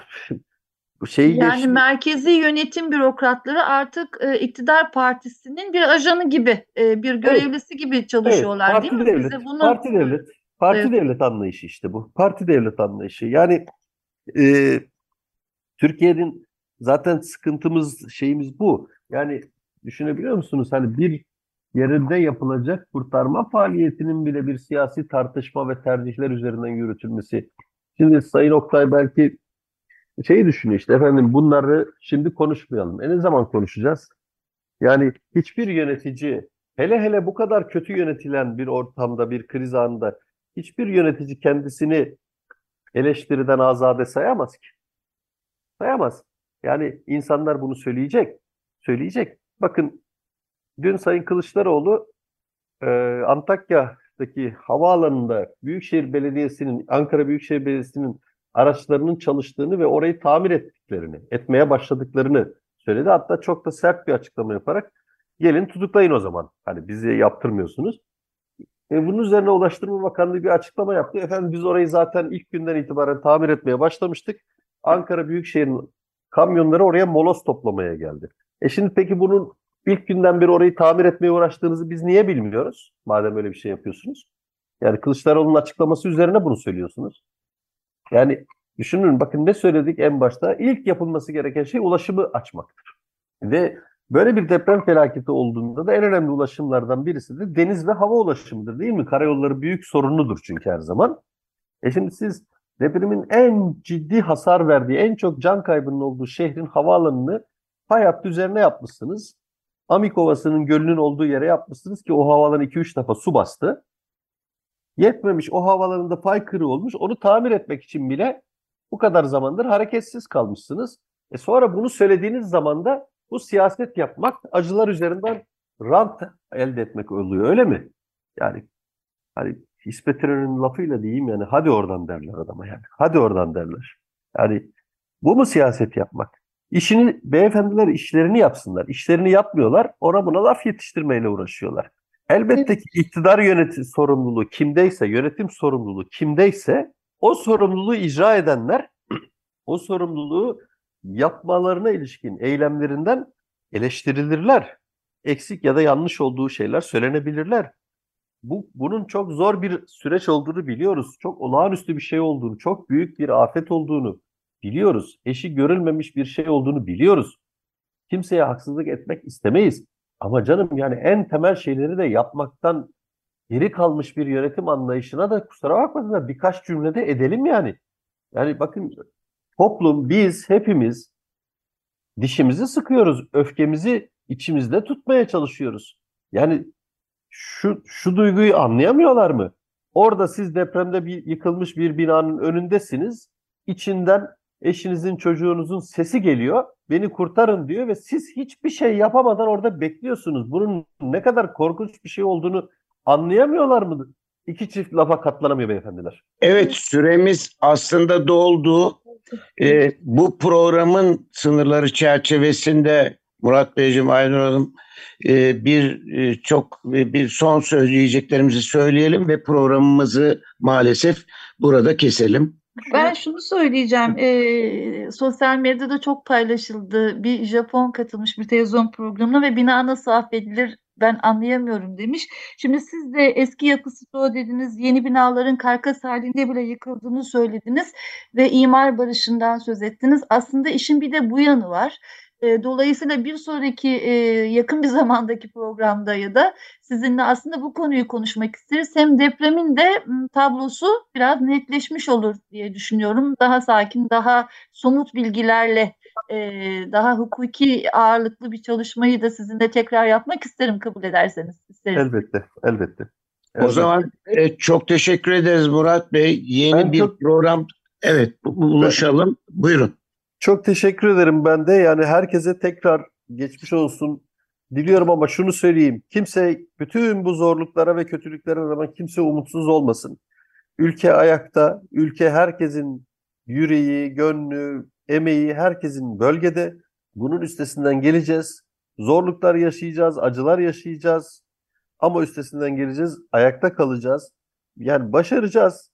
şeyi yani geçti. merkezi yönetim bürokratları artık e, iktidar partisinin bir ajanı gibi, e, bir görevlisi evet. gibi çalışıyorlar evet, değil mi? Devlet, Bize bunu parti devlet, parti evet. devlet anlayışı işte bu. Parti devlet anlayışı. Yani e, Türkiye'nin zaten sıkıntımız şeyimiz bu. Yani düşünebiliyor musunuz? Hani bir yerinde yapılacak kurtarma faaliyetinin bile bir siyasi tartışma ve tercihler üzerinden yürütülmesi. Şimdi Sayın Oktay belki şeyi düşünüyor işte efendim bunları şimdi konuşmayalım. E ne zaman konuşacağız? Yani hiçbir yönetici hele hele bu kadar kötü yönetilen bir ortamda bir kriz anında hiçbir yönetici kendisini eleştiriden azade sayamaz ki. Sayamaz. Yani insanlar bunu söyleyecek. Söyleyecek. Bakın dün Sayın Kılıçdaroğlu e, Antakya'daki havaalanında Büyükşehir Belediyesi'nin, Ankara Büyükşehir Belediyesi'nin araçlarının çalıştığını ve orayı tamir ettiklerini, etmeye başladıklarını söyledi. Hatta çok da sert bir açıklama yaparak gelin tutuklayın o zaman. Hani bizi yaptırmıyorsunuz. E, bunun üzerine Ulaştırma Bakanlığı bir açıklama yaptı. Efendim biz orayı zaten ilk günden itibaren tamir etmeye başlamıştık. Ankara Büyükşehir'in kamyonları oraya molos toplamaya geldi. E şimdi peki bunun ilk günden beri orayı tamir etmeye uğraştığınızı biz niye bilmiyoruz? Madem öyle bir şey yapıyorsunuz. Yani Kılıçdaroğlu'nun açıklaması üzerine bunu söylüyorsunuz. Yani düşünün bakın ne söyledik en başta? İlk yapılması gereken şey ulaşımı açmaktır. Ve böyle bir deprem felaketi olduğunda da en önemli ulaşımlardan birisi de deniz ve hava ulaşımıdır değil mi? Karayolları büyük sorunudur çünkü her zaman. E şimdi siz depremin en ciddi hasar verdiği, en çok can kaybının olduğu şehrin havaalanını fay hattı üzerine yapmışsınız. Amik Ovası'nın gölünün olduğu yere yapmışsınız ki o havaalanı 2-3 defa su bastı. Yetmemiş o havalarında pay kırığı olmuş. Onu tamir etmek için bile bu kadar zamandır hareketsiz kalmışsınız. E sonra bunu söylediğiniz zaman da bu siyaset yapmak acılar üzerinden rant elde etmek oluyor öyle mi? Yani hani İsmet İnönü'nün lafıyla diyeyim yani hadi oradan derler adama yani. Hadi oradan derler. Yani bu mu siyaset yapmak? İşini beyefendiler işlerini yapsınlar. İşlerini yapmıyorlar. Ona buna laf yetiştirmeyle uğraşıyorlar. Elbette ki iktidar yönetim sorumluluğu kimdeyse, yönetim sorumluluğu kimdeyse o sorumluluğu icra edenler o sorumluluğu yapmalarına ilişkin eylemlerinden eleştirilirler. Eksik ya da yanlış olduğu şeyler söylenebilirler. Bu bunun çok zor bir süreç olduğunu biliyoruz. Çok olağanüstü bir şey olduğunu, çok büyük bir afet olduğunu biliyoruz. Eşi görülmemiş bir şey olduğunu biliyoruz. Kimseye haksızlık etmek istemeyiz. Ama canım yani en temel şeyleri de yapmaktan geri kalmış bir yönetim anlayışına da kusura bakmasınlar birkaç cümlede edelim yani. Yani bakın toplum, biz hepimiz dişimizi sıkıyoruz, öfkemizi içimizde tutmaya çalışıyoruz. Yani şu şu duyguyu anlayamıyorlar mı? Orada siz depremde bir yıkılmış bir binanın önündesiniz. İçinden eşinizin, çocuğunuzun sesi geliyor. Beni kurtarın diyor ve siz hiçbir şey yapamadan orada bekliyorsunuz. Bunun ne kadar korkunç bir şey olduğunu anlayamıyorlar mı? İki çift lafa katlanamıyor beyefendiler. Evet süremiz aslında doldu. Ee, bu programın sınırları çerçevesinde Murat Beyciğim, Aynur Hanım e, bir e, çok e, bir son söyleyeceklerimizi söyleyelim ve programımızı maalesef burada keselim. Ben şunu söyleyeceğim. Ee, sosyal medyada çok paylaşıldı. Bir Japon katılmış bir televizyon programına ve bina nasıl affedilir ben anlayamıyorum demiş. Şimdi siz de eski yapısı o dediniz. Yeni binaların karkas halinde bile yıkıldığını söylediniz ve imar barışından söz ettiniz. Aslında işin bir de bu yanı var. Dolayısıyla bir sonraki yakın bir zamandaki programda ya da sizinle aslında bu konuyu konuşmak isteriz. Hem depremin de tablosu biraz netleşmiş olur diye düşünüyorum. Daha sakin, daha somut bilgilerle, e, daha hukuki ağırlıklı bir çalışmayı da sizinle tekrar yapmak isterim kabul ederseniz. İsterim. Elbette, elbette. O Elbette. zaman e, çok teşekkür ederiz Murat Bey. Yeni Ben bir çok- program evet bu- buluşalım. Buyurun. Çok teşekkür ederim ben de. Yani herkese tekrar geçmiş olsun diliyorum ama şunu söyleyeyim. Kimse bütün bu zorluklara ve kötülüklere rağmen kimse umutsuz olmasın. Ülke ayakta, ülke herkesin yüreği, gönlü, emeği herkesin bölgede. Bunun üstesinden geleceğiz. Zorluklar yaşayacağız, acılar yaşayacağız. Ama üstesinden geleceğiz, ayakta kalacağız. Yani başaracağız.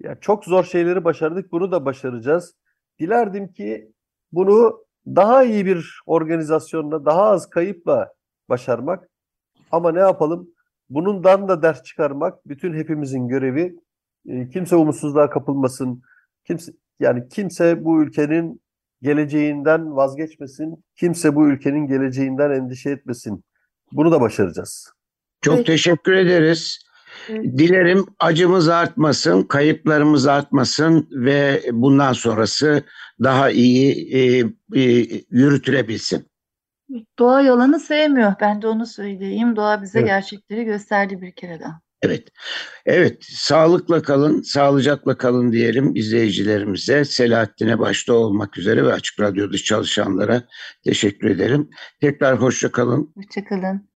Yani çok zor şeyleri başardık, bunu da başaracağız. Dilerdim ki bunu daha iyi bir organizasyonla, daha az kayıpla başarmak. Ama ne yapalım? Bundan da ders çıkarmak bütün hepimizin görevi. E, Kimse umutsuzluğa kapılmasın. Kimse yani kimse bu ülkenin geleceğinden vazgeçmesin. Kimse bu ülkenin geleceğinden endişe etmesin. Bunu da başaracağız. Çok teşekkür ederiz. Dilerim acımız artmasın, kayıplarımız artmasın ve bundan sonrası daha iyi e, e, yürütülebilsin. Doğa yalanı sevmiyor. Ben de onu söyleyeyim. Doğa bize Evet. gerçekleri gösterdi bir kere daha. Evet. Evet, sağlıkla kalın, sağlıcakla kalın diyelim izleyicilerimize. Selahattin'e başta olmak üzere ve Açık Radyo'da çalışanlara teşekkür ederim. Tekrar hoşça kalın. Hoşçakalın.